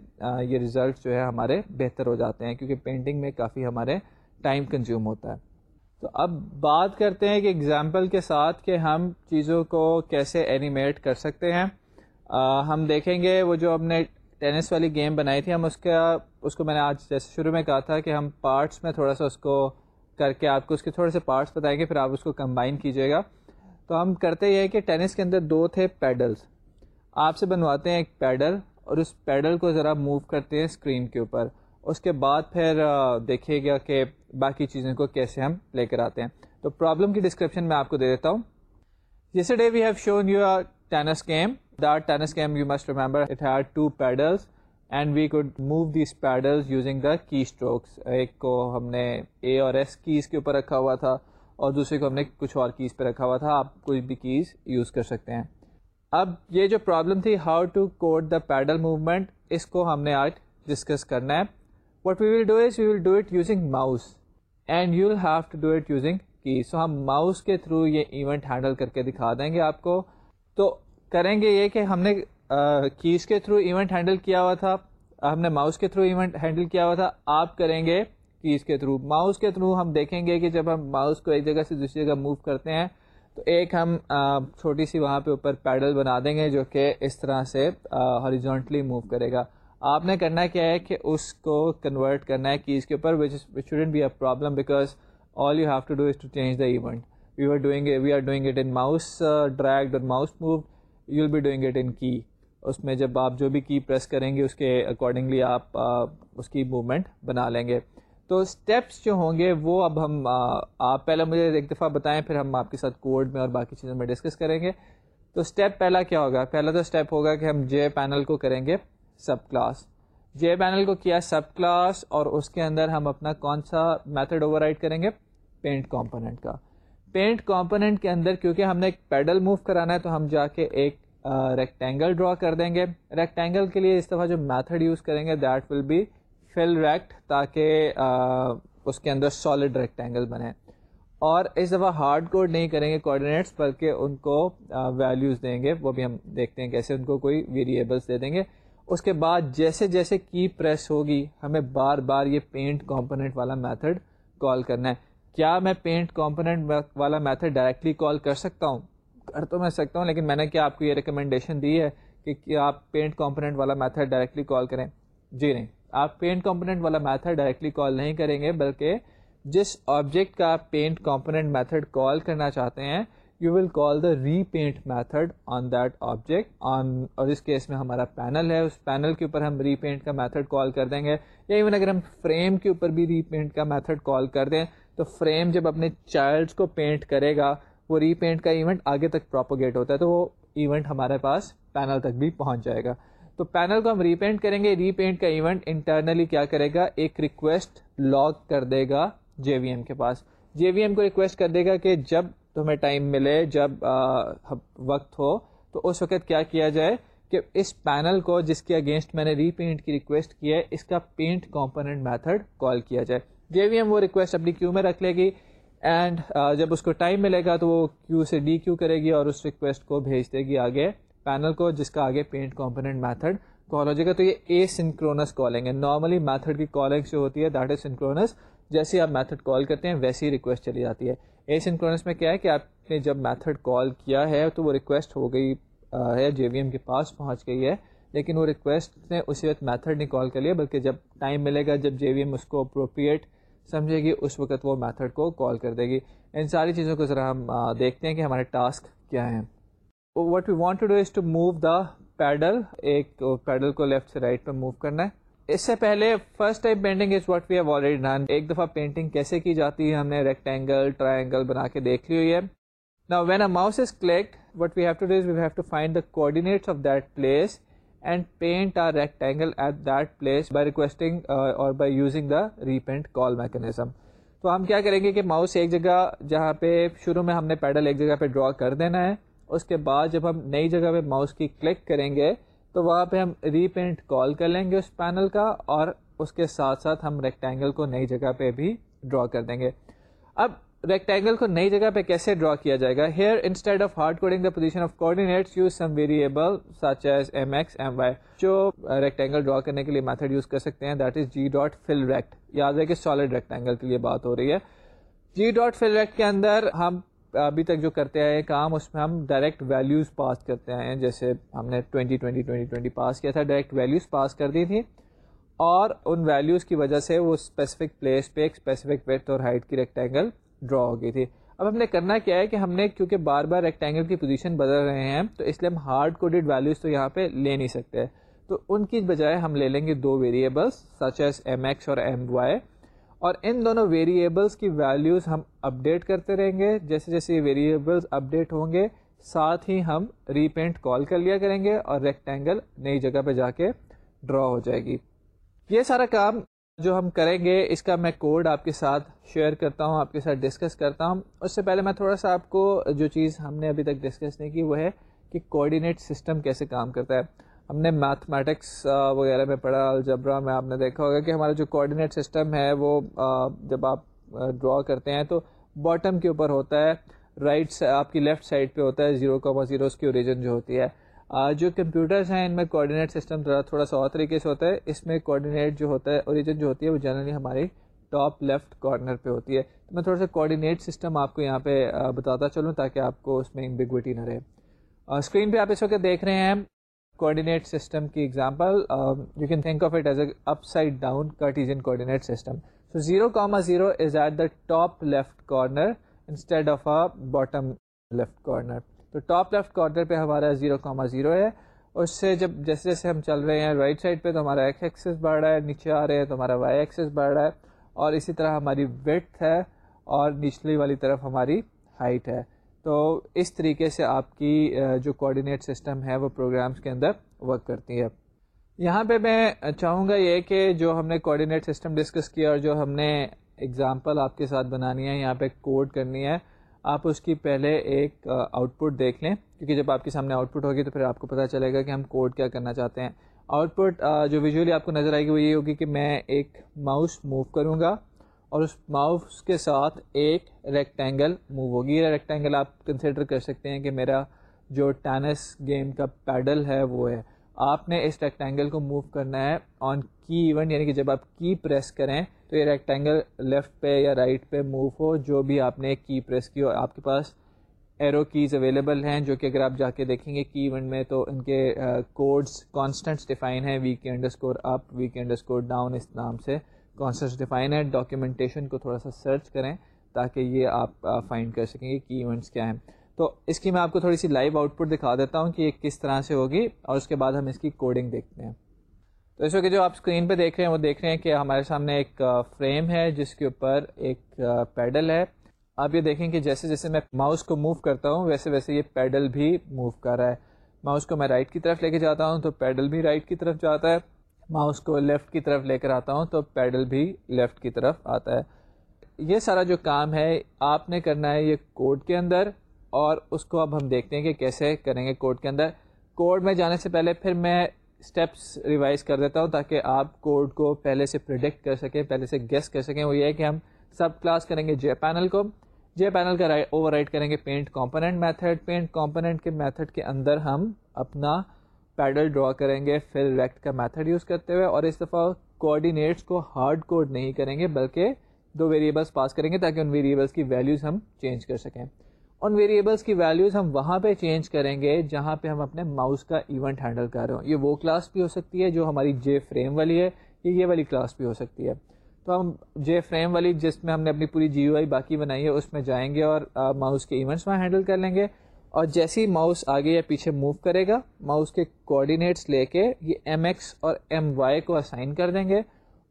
یہ ریزلٹ جو ہے ہمارے بہتر ہو جاتے ہیں، کیونکہ پینٹنگ میں کافی ہمارے ٹائم کنزیوم ہوتا ہے۔ تو اب بات کرتے ہیں کہ ایگزامپل کے ساتھ کہ ہم چیزوں کو کیسے اینیمیٹ کر سکتے ہیں۔ ہم دیکھیں گے وہ جو ہم نے ٹینس والی گیم بنائی تھی، ہم اس کا، اس کو میں نے آج جیسے شروع میں کہا تھا کہ ہم پارٹس میں تھوڑا سا اس کو کر کے آپ کو اس کے تھوڑے سے پارٹس بتائیں گے، پھر آپ اس کو کمبائن کیجیے گا۔ تو ہم کرتے یہ کہ ٹینس کے اندر دو تھے پیڈلس آپ سے بنواتے ہیں ایک پیڈل اور اس پیڈل کو ذرا موو کرتے ہیں اسکرین کے اوپر۔ اس کے بعد پھر دیکھیے گا کہ باقی چیزوں کو کیسے ہم لے کر آتے ہیں۔ تو پرابلم کی ڈسکرپشن میں آپ کو دے دیتا ہوں۔ جس day we have shown you tennis game that tennis game you must remember it had two paddles and we could move these paddles using the key strokes ایک کو ہم نے اے اور ایس کیز کے اوپر رکھا ہوا تھا اور دوسرے کو ہم نے کچھ اور کیز پہ رکھا ہوا تھا آپ کوئی بھی کیز یوز کر سکتے ہیں اب یہ جو پرابلم تھی how to code the pedal movement اس کو ہم نے آج ڈسکس کرنا ہے what we will do is we will do it using mouse and you will have to do it using key so ہم ماؤس کے تھرو یہ ایونٹ ہینڈل کر کے دکھا دیں گے آپ کو تو کریں گے یہ کہ ہم نے کیز کے تھرو ایونٹ ہینڈل کیا ہوا تھا، ہم نے ماؤس کے تھرو ایونٹ ہینڈل کیا ہوا تھا، آپ کریں گے کیز کے تھرو ماؤس کے تھرو ہم دیکھیں گے کہ جب ہم ماؤس کو ایک جگہ سے دوسری جگہ موو کرتے ہیں، تو ایک ہم چھوٹی سی وہاں پہ اوپر پیڈل بنا دیں گے جو کہ اس طرح سے ہاریزونٹلی موو کرے گا۔ آپ نے کرنا کیا ہے کہ اس کو کنورٹ کرنا ہے کیز کے اوپر which shouldn't be a problem because all you have to do is to change the event we are doing we are doing it in mouse dragged اور mouse move you will be doing it in key اس میں جب آپ جو بھی key press کریں گے، اس کے اکارڈنگلی آپ اس کی موومنٹ بنا لیں گے۔ تو اسٹیپس جو ہوں گے، وہ اب ہم آپ پہلے مجھے ایک دفعہ بتائیں، پھر ہم آپ کے ساتھ کوڈ میں اور باقی چیزوں میں ڈسکس کریں گے۔ تو اسٹیپ پہلا کیا ہوگا؟ پہلا تو اسٹیپ ہوگا کہ ہم جے پینل کو کریں گے سب کلاس جے پینل کو کیا سب کلاس اور اس کے اندر ہم اپنا کون سا میتھڈ اوور کریں گے؟ پینٹ کمپوننٹ کا۔ پینٹ کمپوننٹ کے اندر کیونکہ ہم نے ایک پیڈل موو کرانا ہے تو ہم جا کے ایک ریکٹینگل ڈرا کر دیں گے۔ ریکٹینگل کے لیے اس دفعہ جو میتھڈ یوز کریں گے that will be fill rect تاکہ اس کے اندر سالڈ ریکٹینگل بنے۔ اور اس دفعہ ہارڈ کوڈ نہیں کریں گے کوآڈینیٹس بلکہ ان کو ویلیوز دیں گے۔ وہ بھی ہم دیکھتے ہیں کیسے ان کو کوئی ویریبلس دے دیں گے۔ اس کے بعد جیسے جیسے کی پریس ہوگی، ہمیں بار بار یہ پینٹ کمپوننٹ والا میتھڈ کال کرنا ہے۔ کیا میں پینٹ کمپوننٹ والا میتھڈ ڈائریکٹلی کال کر سکتا ہوں؟ کر تو میں سکتا ہوں، لیکن میں نے کیا آپ کو یہ ریکمنڈیشن دی ہے کہ کیا آپ پینٹ کمپوننٹ والا میتھڈ ڈائریکٹلی کال کریں؟ جی نہیں، آپ پینٹ کمپوننٹ والا میتھڈ ڈائریکٹلی کال نہیں کریں گے، بلکہ جس آبجیکٹ کا آپ پینٹ کمپوننٹ میتھڈ کال کرنا چاہتے ہیں you will call the repaint method on that object on اور اس کیس میں ہمارا پینل ہے، اس پینل کے اوپر ہم ری پینٹ کا میتھڈ کال کر دیں گے۔ یا ایون اگر ہم فریم کے اوپر بھی ری پینٹ کا میتھڈ کال کر دیں تو فریم جب اپنے چائلڈس کو پینٹ کرے گا، وہ ری پینٹ کا ایونٹ آگے تک پروپوگیٹ ہوتا ہے، تو وہ ایونٹ ہمارے پاس پینل تک بھی پہنچ جائے گا۔ تو پینل کو ہم ری پینٹ کریں گے ری پینٹ کا ایونٹ انٹرنلی کیا کرے گا؟ ایک ریکویسٹ لاگ کر دے گا جے وی ایم کے پاس۔ جے وی ایم کو ریکویسٹ کر دے گا کہ جب تمہیں ٹائم ملے، جب وقت ہو، تو اس وقت کیا کیا جائے کہ اس پینل کو جس کے اگینسٹ میں نے ری پینٹ کی ریکویسٹ کی ہے، اس کا پینٹ کمپوننٹ میتھڈ کال کیا جائے۔ جے وی ایم وہ ریکویسٹ اپنی کیو میں رکھ لے گی اینڈ جب اس کو ٹائم ملے گا تو وہ کیو سے ڈی کیو کرے گی اور اس ریکویسٹ کو بھیج دے گی آگے پینل کو، جس کا آگے پینٹ کمپوننٹ میتھڈ کال ہو جائے گا تو یہ اے سنکرونس کالنگ ہے۔ نارملی میتھڈ کی کالنگ جو ہوتی ہے دیٹ از سنکرونس جیسے آپ میتھڈ کال کرتے ہیں، ویسی ریکویسٹ چلی جاتی ہے۔ اے سنکرونس میں کیا ہے کہ آپ نے جب میتھڈ کال کیا ہے تو وہ ریکویسٹ ہو گئی ہے جے وی ایم کے پاس پہنچ گئی ہے۔ لیکن وہ ریکویسٹ نے اسی وقت میتھڈ نہیں کال کر لیا، بلکہ جب ٹائم ملے گا، جب جے وی ایم اس کو اپروپریٹ سمجھے گی، اس وقت وہ میتھڈ کو کال کر دے گی۔ ان ساری چیزوں کو ذرا ہم دیکھتے ہیں کہ ہمارے ٹاسک کیا ہیں۔ What we want to do is to move the paddle ایک پیڈل کو لیفٹ سے رائٹ پہ موو کرنا ہے۔ اس سے پہلے first type painting is what we have already done ایک دفعہ پینٹنگ کیسے کی جاتی ہے، ہم نے ریکٹینگل ٹرائنگل بنا کے دیکھ لی ہوئی ہے۔ نا when a mouse is clicked what we have to do is we have to find the coordinates of that place and paint our rectangle at that place by requesting or by using the repaint call mechanism تو ہم کیا کریں گے کہ mouse ایک جگہ جہاں پہ شروع میں ہم نے پیڈل ایک جگہ پہ ڈرا کر دینا ہے، اس کے بعد جب ہم نئی جگہ پہ ماؤس کی کلک کریں گے، تو وہاں پہ ہم ری پینٹ کال کر لیں گے اس پینل کا اور اس کے ساتھ ساتھ ہم ریکٹینگل کو نئی جگہ پہ بھی ڈرا کر دیں گے۔ اب ریکٹینگل کو نئی جگہ پہ کیسے ڈرا کیا جائے گا؟ Here instead of hard coding the position of coordinates use some variable such as M X M Y جو uh, ریکٹینگل ڈرا کرنے کے لیے میتھڈ یوز کر سکتے ہیں. That is G dot fill rect یاد ہے کہ سالڈ ریکٹینگل کے لیے بات ہو رہی ہے. جی ڈاٹ فل ریکٹ کے اندر ہم ابھی تک جو کرتے آئے کام، اس میں ہم ڈائریکٹ ویلیوز پاس کرتے آئے ہیں. جیسے ہم نے twenty twenty twenty twenty pass کیا تھا ڈائریکٹ ویلیوز پاس کر دی تھی. اور ان ویلیوز کی وجہ سے وہ اسپیسیفک پلیس پہ ایک اسپیسیفک ویتھ اور ہائٹ کی ریکٹینگل ڈرا ہو گئی تھی۔ اب ہم نے کرنا کیا ہے کہ ہم نے کیونکہ بار بار ریکٹینگل کی پوزیشن بدل رہے ہیں، تو اس لیے ہم ہارڈ کوڈیڈ ویلیوز تو یہاں پہ لے نہیں سکتے۔ تو ان کی بجائے ہم لے لیں گے دو variables such as M X اور ایم وائی اور ان دونوں ویریبلس کی ویلیوز ہم اپڈیٹ کرتے رہیں گے۔ جیسے جیسے یہ ویریبلس اپڈیٹ ہوں گے، ساتھ ہی ہم ری پینٹ کال کر لیا کریں گے اور ریکٹینگل نئی جگہ پہ جا کے ڈرا ہو جائے گی۔ یہ سارا کام جو ہم کریں گے، اس کا میں کوڈ آپ کے ساتھ شیئر کرتا ہوں، آپ کے ساتھ ڈسکس کرتا ہوں۔ اس سے پہلے میں تھوڑا سا آپ کو جو چیز ہم نے ابھی تک ڈسکس نہیں کی، وہ ہے کہ کوآڈینیٹ سسٹم کیسے کام کرتا ہے۔ ہم نے میتھمیٹکس وغیرہ میں پڑھا الجبرا میں آپ نے دیکھا ہوگا کہ ہمارا جو کوآڈینیٹ سسٹم ہے، وہ جب آپ ڈرا کرتے ہیں تو باٹم کے اوپر ہوتا ہے رائٹ آپ کی لیفٹ سائڈ پہ ہوتا ہے زیرو کاما زیرو اس کی اوریجن جو ہوتی ہے۔ جو کمپیوٹرز ہیں، ان میں کوآڈینیٹ سسٹم تھوڑا سا اور طریقے سے ہوتا ہے۔ اس میں کوآڈینیٹ جو ہوتا ہے اوریجن جو ہوتی ہے، وہ جنرلی ہماری ٹاپ لیفٹ کارنر پہ ہوتی ہے۔ تو میں تھوڑا سا کوآڈینیٹ سسٹم آپ کو یہاں پہ بتاتا چلوں تاکہ آپ کو اس میں امبیگوٹی نہ رہے۔ اسکرین پہ آپ اس وقت دیکھ رہے ہیں کوآڈینیٹ سسٹم کی example you can think of it as a upside down Cartesian coordinate system so zero comma zero is at the top left corner instead of a bottom left corner تو top left corner پہ ہمارا zero comma zero ہے اس سے جب جیسے جیسے ہم چل رہے ہیں رائٹ سائڈ پہ تو ہمارا ایکس ایکسس بڑھ رہا ہے، نیچے آ رہے ہیں تو ہمارا وائی ایکسس بڑھ رہا ہے اور اسی طرح ہماری ویٹ ہے اور نچلی والی طرف ہماری ہائٹ ہے۔ تو اس طریقے سے آپ کی جو کوآڈینیٹ سسٹم ہے وہ پروگرامس کے اندر ورک کرتی ہے۔ یہاں پہ میں چاہوں گا یہ کہ جو ہم نے کوآڈینیٹ سسٹم ڈسکس کیا اور جو ہم نے اگزامپل آپ کے ساتھ بنانی ہے، یہاں پہ کوڈ کرنی ہے۔ آپ اس کی پہلے ایک آؤٹ پٹ دیکھ لیں، کیونکہ جب آپ کے سامنے آؤٹ پٹ ہوگی تو پھر آپ کو پتہ چلے گا کہ ہم کوڈ کیا کرنا چاہتے ہیں۔ آؤٹ پٹ جو ویژولی آپ کو نظر آئے گی وہ یہ ہوگی کہ میں ایک ماؤس موو کروں گا اور اس ماؤس کے ساتھ ایک ریکٹینگل موو ہوگی۔ یہ ریکٹینگل آپ کنسیڈر کر سکتے ہیں کہ میرا جو ٹینس گیم کا پیڈل ہے وہ ہے۔ آپ نے اس ریکٹینگل کو موو کرنا ہے آن کی ایونٹ یعنی کہ جب آپ کی پریس کریں تو یہ ریکٹینگل لیفٹ پہ یا رائٹ پہ موو ہو، جو بھی آپ نے کی پریس کی ہو، آپ کے پاس ایرو کیز اویلیبل ہیں، جو کہ اگر آپ جا کے دیکھیں گے کی ایونٹ میں تو ان کے کوڈز کانسٹنٹس ڈیفائن ہیں VK underscore up VK underscore down اس نام سے کانسٹنٹس ڈیفائن ہے ڈاکیومنٹیشن کو تھوڑا سا سرچ کریں تاکہ یہ آپ فائنڈ کر سکیں گے کی ایونٹس کیا ہیں۔ تو اس کی میں آپ کو تھوڑی سی لائیو آؤٹ پٹ دکھا دیتا ہوں کہ یہ کس طرح سے ہوگی اور اس کے بعد ہم اس کی کوڈنگ دیکھتے ہیں۔ تو اس وقت جو آپ اسکرین پہ دیکھ رہے ہیں، وہ دیکھ رہے ہیں کہ ہمارے سامنے ایک فریم ہے، جس کے اوپر ایک پیڈل ہے۔ آپ یہ دیکھیں کہ جیسے جیسے میں ماؤس کو موو کرتا ہوں، ویسے ویسے یہ پیڈل بھی موو کر رہا ہے۔ ماؤس کو میں رائٹ کی طرف لے کے جاتا ہوں تو پیڈل بھی رائٹ کی طرف جاتا ہے۔ ماؤس کو لیفٹ کی طرف لے کر آتا ہوں تو پیڈل بھی لیفٹ کی طرف آتا ہے۔ یہ سارا جو کام ہے، آپ نے کرنا ہے یہ کوڈ کے اندر اور اس کو اب ہم دیکھتے ہیں کہ کیسے کریں گے کوڈ کے اندر۔ کوڈ میں جانے سے پہلے پھر میں اسٹیپس ریوائز کر دیتا ہوں تاکہ آپ کوڈ کو پہلے سے پرڈکٹ کر سکیں، پہلے سے گیس کر سکیں۔ وہ یہ ہے کہ ہم سب کلاس کریں گے جے پینل کو۔ جے پینل کا اوور رائٹ کریں گے paint component method paint component کے میتھڈ کے اندر ہم اپنا پیڈل ڈرا کریں گے پھر ریکٹ کا میتھڈ یوز کرتے ہوئے۔ اور اس دفعہ کوآڈینیٹس کو ہارڈ کوڈ نہیں کریں گے، بلکہ دو ویریبلس پاس کریں گے تاکہ ان ویریبلس کی ویلیوز ہم چینج کر سکیں۔ ان ویریبلس کی ویلیوز ہم وہاں پہ چینج کریں گے جہاں پہ ہم اپنے ماؤس کا ایونٹ ہینڈل کر رہے ہوں۔ یہ وہ کلاس بھی ہو سکتی ہے جو ہماری جے فریم والی ہے یا یہ والی کلاس بھی ہو سکتی ہے۔ تو ہم جے فریم والی جس میں ہم نے اپنی پوری جی او آئی باقی بنائی ہے، اس میں جائیں گے اور ماؤس کے ایونٹس وہاں ہینڈل کر لیں گے۔ اور جیسے ہی ماؤس آگے یا پیچھے موو کرے گا ماؤس کے کوآڈینیٹس لے کے یہ ایم ایکس اور ایم وائی کو اسائن کر دیں گے۔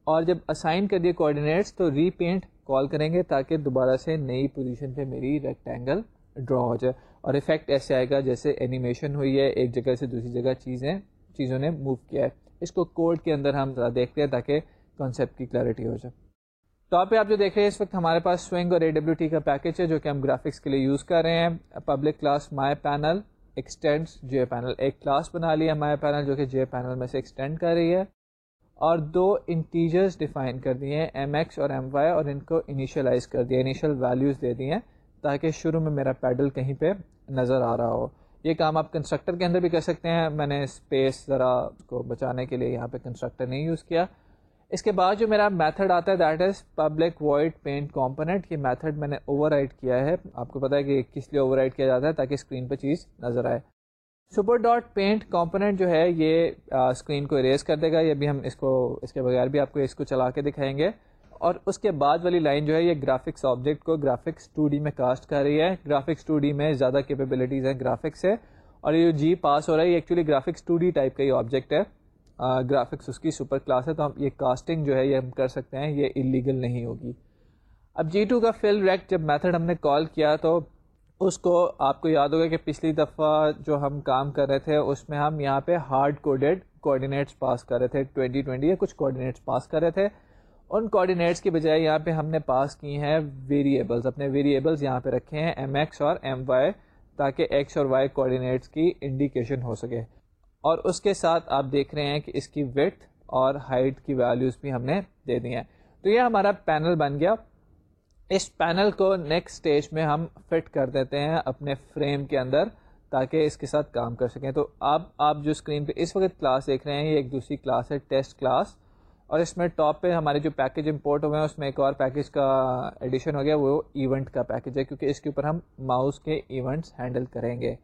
اور جب اسائن کر دیے کوآڈینیٹس تو ری پینٹ کال کریں گے تاکہ دوبارہ سے نئی پوزیشن پہ میری ریکٹینگل ڈرا ہو جائے۔ اور افیکٹ ایسے آئے گا جیسے اینیمیشن ہوئی ہے، ایک جگہ سے دوسری جگہ چیزیں، چیزوں نے موو کیا ہے۔ اس کو کوڈ کے اندر ہم دیکھتے ہیں تاکہ کانسیپٹ کی کلیئرٹی ہو جائے۔ ٹاپ پہ آپ جو دیکھ رہے ہیں، اس وقت ہمارے پاس سوئنگ اور اے ڈبلیو ٹی کا پیکج ہے جو کہ ہم گرافکس کے لیے یوز کر رہے ہیں۔ Public class my panel extend J panel ایک کلاس بنا لی ہے مائی پینل جو کہ جے پینل میں سے ایکسٹینڈ کر رہی ہے۔ اور دو انٹیجرز ڈیفائن کر دیے ہیں ایم ایکس اور ایم وائی اور ان کو انیشلائز کر دیا انیشل ویلیوز دے دی ہیں۔ تاکہ شروع میں میرا پیڈل کہیں پہ نظر آ رہا ہو۔ یہ کام آپ کنسٹرکٹر کے اندر بھی کر سکتے ہیں۔ میں نے اسپیس ذرا کو بچانے کے لیے یہاں پہ کنسٹرکٹر نہیں یوز کیا۔ اس کے بعد جو میرا میتھڈ آتا ہے that is public void paint component یہ میتھڈ میں نے اوور رائٹ کیا ہے۔ آپ کو پتا ہے کہ کس لیے اوور رائٹ کیا جاتا ہے تاکہ اسکرین پہ چیز نظر آئے۔ سپر ڈاٹ پینٹ کمپوننٹ جو ہے، یہ اسکرین کو اریز کر دے گا۔ یہ بھی ہم اس کو، اس کے بغیر بھی آپ کو اس کو چلا کے دکھائیں گے۔ اور اس کے بعد والی لائن جو ہے یہ گرافکس آبجیکٹ کو گرافکس ٹو ڈی میں کاسٹ کر رہی ہے۔ گرافکس ٹو ڈی میں زیادہ کیپیبلٹیز ہیں گرافکس سے۔ اور یہ جو جی پاس ہو رہا ہے یہ actually graphics two D type کا یہ آبجیکٹ ہے۔ گرافکس اس کی سپر کلاس ہے تو ہم یہ کاسٹنگ جو ہے یہ ہم کر سکتے ہیں، یہ انلیگل نہیں ہوگی۔ اب جی ٹو کا فل ریکٹ جب میتھڈ ہم نے کال کیا تو اس کو آپ کو یاد ہوگا کہ پچھلی دفعہ جو ہم کام کر رہے تھے، اس میں ہم یہاں پہ ہارڈ کوڈیڈ کوآڈینیٹس پاس کر رہے تھے۔ ٹوئنٹی ٹوئنٹی یا کچھ کوآڈینیٹس پاس کر رہے تھے۔ ان کوآڈینیٹس کی بجائے یہاں پہ ہم نے پاس کی ہیں ویریبلس اپنے ویریبلس یہاں پہ رکھے ہیں ایم ایکس اور ایم وائی تاکہ ایکس اور وائی کوآڈینیٹس کی انڈیکیشن ہو سکے۔ اور اس کے ساتھ آپ دیکھ رہے ہیں کہ اس کی ویٹ اور ہائٹ کی ویلیوز بھی ہم نے دے دی ہیں۔ تو یہ ہمارا پینل بن گیا۔ اس پینل کو نیکسٹ اسٹیج میں ہم فٹ کر دیتے ہیں اپنے فریم کے اندر، تاکہ اس کے ساتھ کام کر سکیں۔ تو اب آپ جو اسکرین پہ اس وقت کلاس دیکھ رہے ہیں، یہ ایک دوسری کلاس ہے ٹیسٹ کلاس اور اس میں ٹاپ پہ ہمارے جو پیکج امپورٹ ہوئے ہیں، اس میں ایک اور پیکج کا ایڈیشن ہو گیا، وہ ایونٹ کا پیکج ہے، کیونکہ اس کے اوپر ہم ماؤس کے ایونٹس ہینڈل کریں گے۔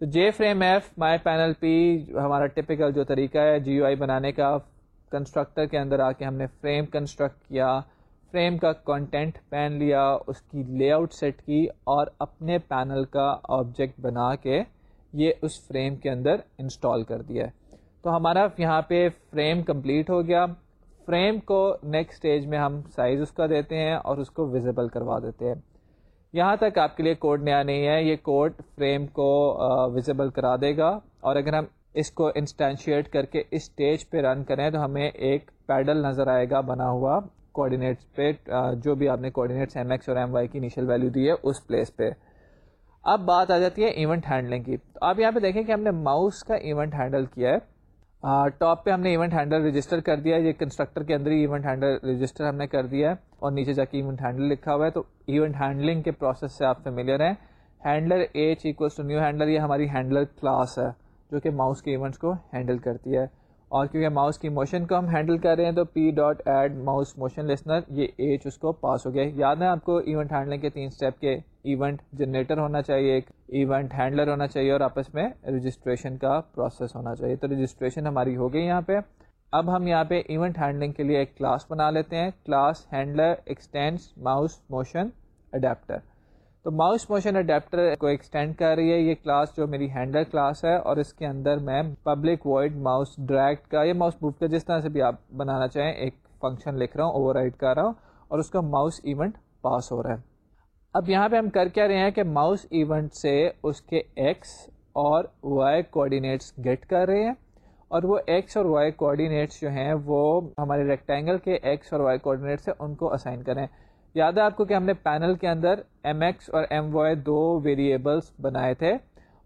تو J frame F my panel P ہمارا ٹپیکل جو طریقہ ہے جی یو آئی بنانے کا کنسٹرکٹر کے اندر آ کے ہم نے فریم کنسٹرکٹ کیا فریم کا کنٹینٹ پین لیا، اس کی لے آؤٹ سیٹ کی اور اپنے پینل کا آبجیکٹ بنا کے یہ اس فریم کے اندر انسٹال کر دیا۔ ہے تو ہمارا یہاں پہ فریم کمپلیٹ ہو گیا۔ فریم کو نیکسٹ اسٹیج میں ہم سائز اس کا دیتے ہیں اور اس کو ویزیبل کروا دیتے ہیں۔ یہاں تک آپ کے لیے کوڈ نیا نہیں ہے، یہ کوڈ فریم کو ویزیبل کرا دے گا۔ اور اگر ہم اس کو انسٹینشیٹ کر کے اس اسٹیج پہ رن کریں تو ہمیں ایک پیڈل نظر آئے گا بنا ہوا کوآڈینیٹس پہ جو بھی آپ نے کوآڈینیٹس ایم ایکس اور ایم وائی کی انیشیل ویلیو دی ہے اس پلیس پہ۔ اب بات آ جاتی ہے ایونٹ ہینڈلنگ کی۔ تو آپ یہاں پہ دیکھیں کہ ہم نے ماؤس کا ایونٹ ہینڈل کیا ہے۔ ٹاپ پہ ہم نے ایونٹ ہینڈل رجسٹر کر دیا ہے، یہ کنسٹرکٹر کے اندر ہی ایونٹ ہینڈل رجسٹر ہم نے کر دیا ہے اور نیچے جا کے ایونٹ ہینڈل لکھا ہوا ہے۔ تو ایونٹ ہینڈلنگ کے پروسیس سے آپ فیملیئر ہیں۔ Handler H equals to new handler یہ ہماری ہینڈلر کلاس ہے، جو کہ ماؤس کے ایونٹس کو ہینڈل کرتی ہے۔ اور کیونکہ ماؤس کی موشن کو ہم ہینڈل کر رہے ہیں تو P dot add mouse motion listener یہ ایچ اس کو پاس ہو گیا یاد ہے آپ کو ایونٹ ہینڈلنگ کے تین اسٹیپ کے ایونٹ جنریٹر ہونا چاہیے، ایک ایونٹ ہینڈلر ہونا چاہیے اور آپس میں رجسٹریشن کا پروسیس ہونا چاہیے۔ تو رجسٹریشن ہماری ہو گئی یہاں پہ۔ اب ہم یہاں پہ ایونٹ ہینڈلنگ کے لیے ایک کلاس بنا لیتے ہیں۔ Class handler extends mouse motion adapter تو ماؤس موشن اڈیپٹر کو ایکسٹینڈ کر رہی ہے۔ یہ کلاس جو میری ہینڈل کلاس ہے اور اس کے اندر میں پبلک وائڈ ماؤس ڈائریکٹ کا یا ماؤس موو کا جس طرح سے بھی آپ بنانا چاہیں، ایک فنکشن لکھ رہا ہوں اوور رائڈ کر رہا ہوں اور اس کا ماؤس ایونٹ پاس ہو رہا ہے۔ اب یہاں پہ ہم کر کیا رہے ہیں کہ ماؤس ایونٹ سے اس کے ایکس اور وائی کوآڈینیٹس گیٹ کر رہے ہیں اور وہ ایکس اور وائی کوآڈینیٹس جو ہیں وہ ہمارے ریکٹینگل کے ایکس اور وائی کوآڈینیٹس ہیں، ان کو اسائن کریں۔ یاد ہے آپ کو کہ ہم نے پینل کے اندر ایم ایکس اور ایم وائی دو ویریبلس بنائے تھے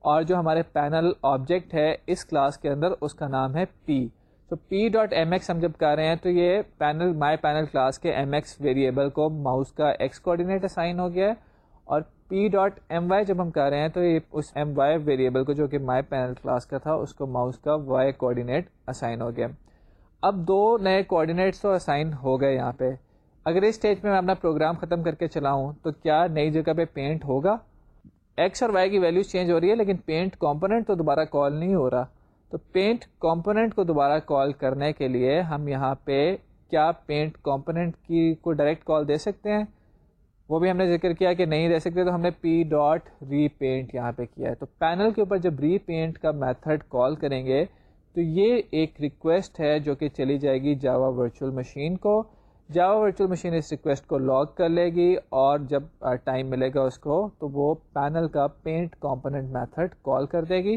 اور جو ہمارے پینل آبجیکٹ ہے اس کلاس کے اندر اس کا نام ہے پی تو پی ڈاٹ ایم ایکس ہم جب کر رہے ہیں تو یہ پینل مائی پینل کلاس کے ایم ایکس ویریبل کو ماؤس کا ایکس کوآڈینیٹ اسائن ہو گیا ہے اور پی ڈاٹ ایم وائی جب ہم کر رہے ہیں تو یہ اس ایم وائی ویریبل کو جو کہ مائی پینل کلاس کا تھا اس کو ماؤس کا وائی کوآڈینیٹ اسائن ہو گیا اب دو نئے کوآڈینیٹس تو اسائن ہو گئے یہاں پہ۔ اگر اس اسٹیج میں میں اپنا پروگرام ختم کر کے چلاؤں تو کیا نئی جگہ پہ پینٹ ہوگا؟ ایکس اور وائی کی ویلیوز چینج ہو رہی ہے لیکن پینٹ کمپوننٹ تو دوبارہ کال نہیں ہو رہا۔ تو پینٹ کمپوننٹ کو دوبارہ کال کرنے کے لیے ہم یہاں پہ کیا پینٹ کمپوننٹ کی کو ڈائریکٹ کال دے سکتے ہیں؟ وہ بھی ہم نے ذکر کیا کہ نہیں دے سکتے تو ہم نے پی ڈاٹ ری پینٹ یہاں پہ کیا ہے۔ تو پینل کے اوپر جب ری پینٹ کا میتھڈ کال کریں گے تو یہ ایک ریکویسٹ ہے جو کہ چلی جائے گی جاوا ورچوئل مشین کو۔ جاوا ورچوئل مشین اس ریکویسٹ کو لاگ کر لے گی اور جب ٹائم ملے گا اس کو تو وہ پینل کا پینٹ کمپوننٹ میتھڈ کال کر دے گی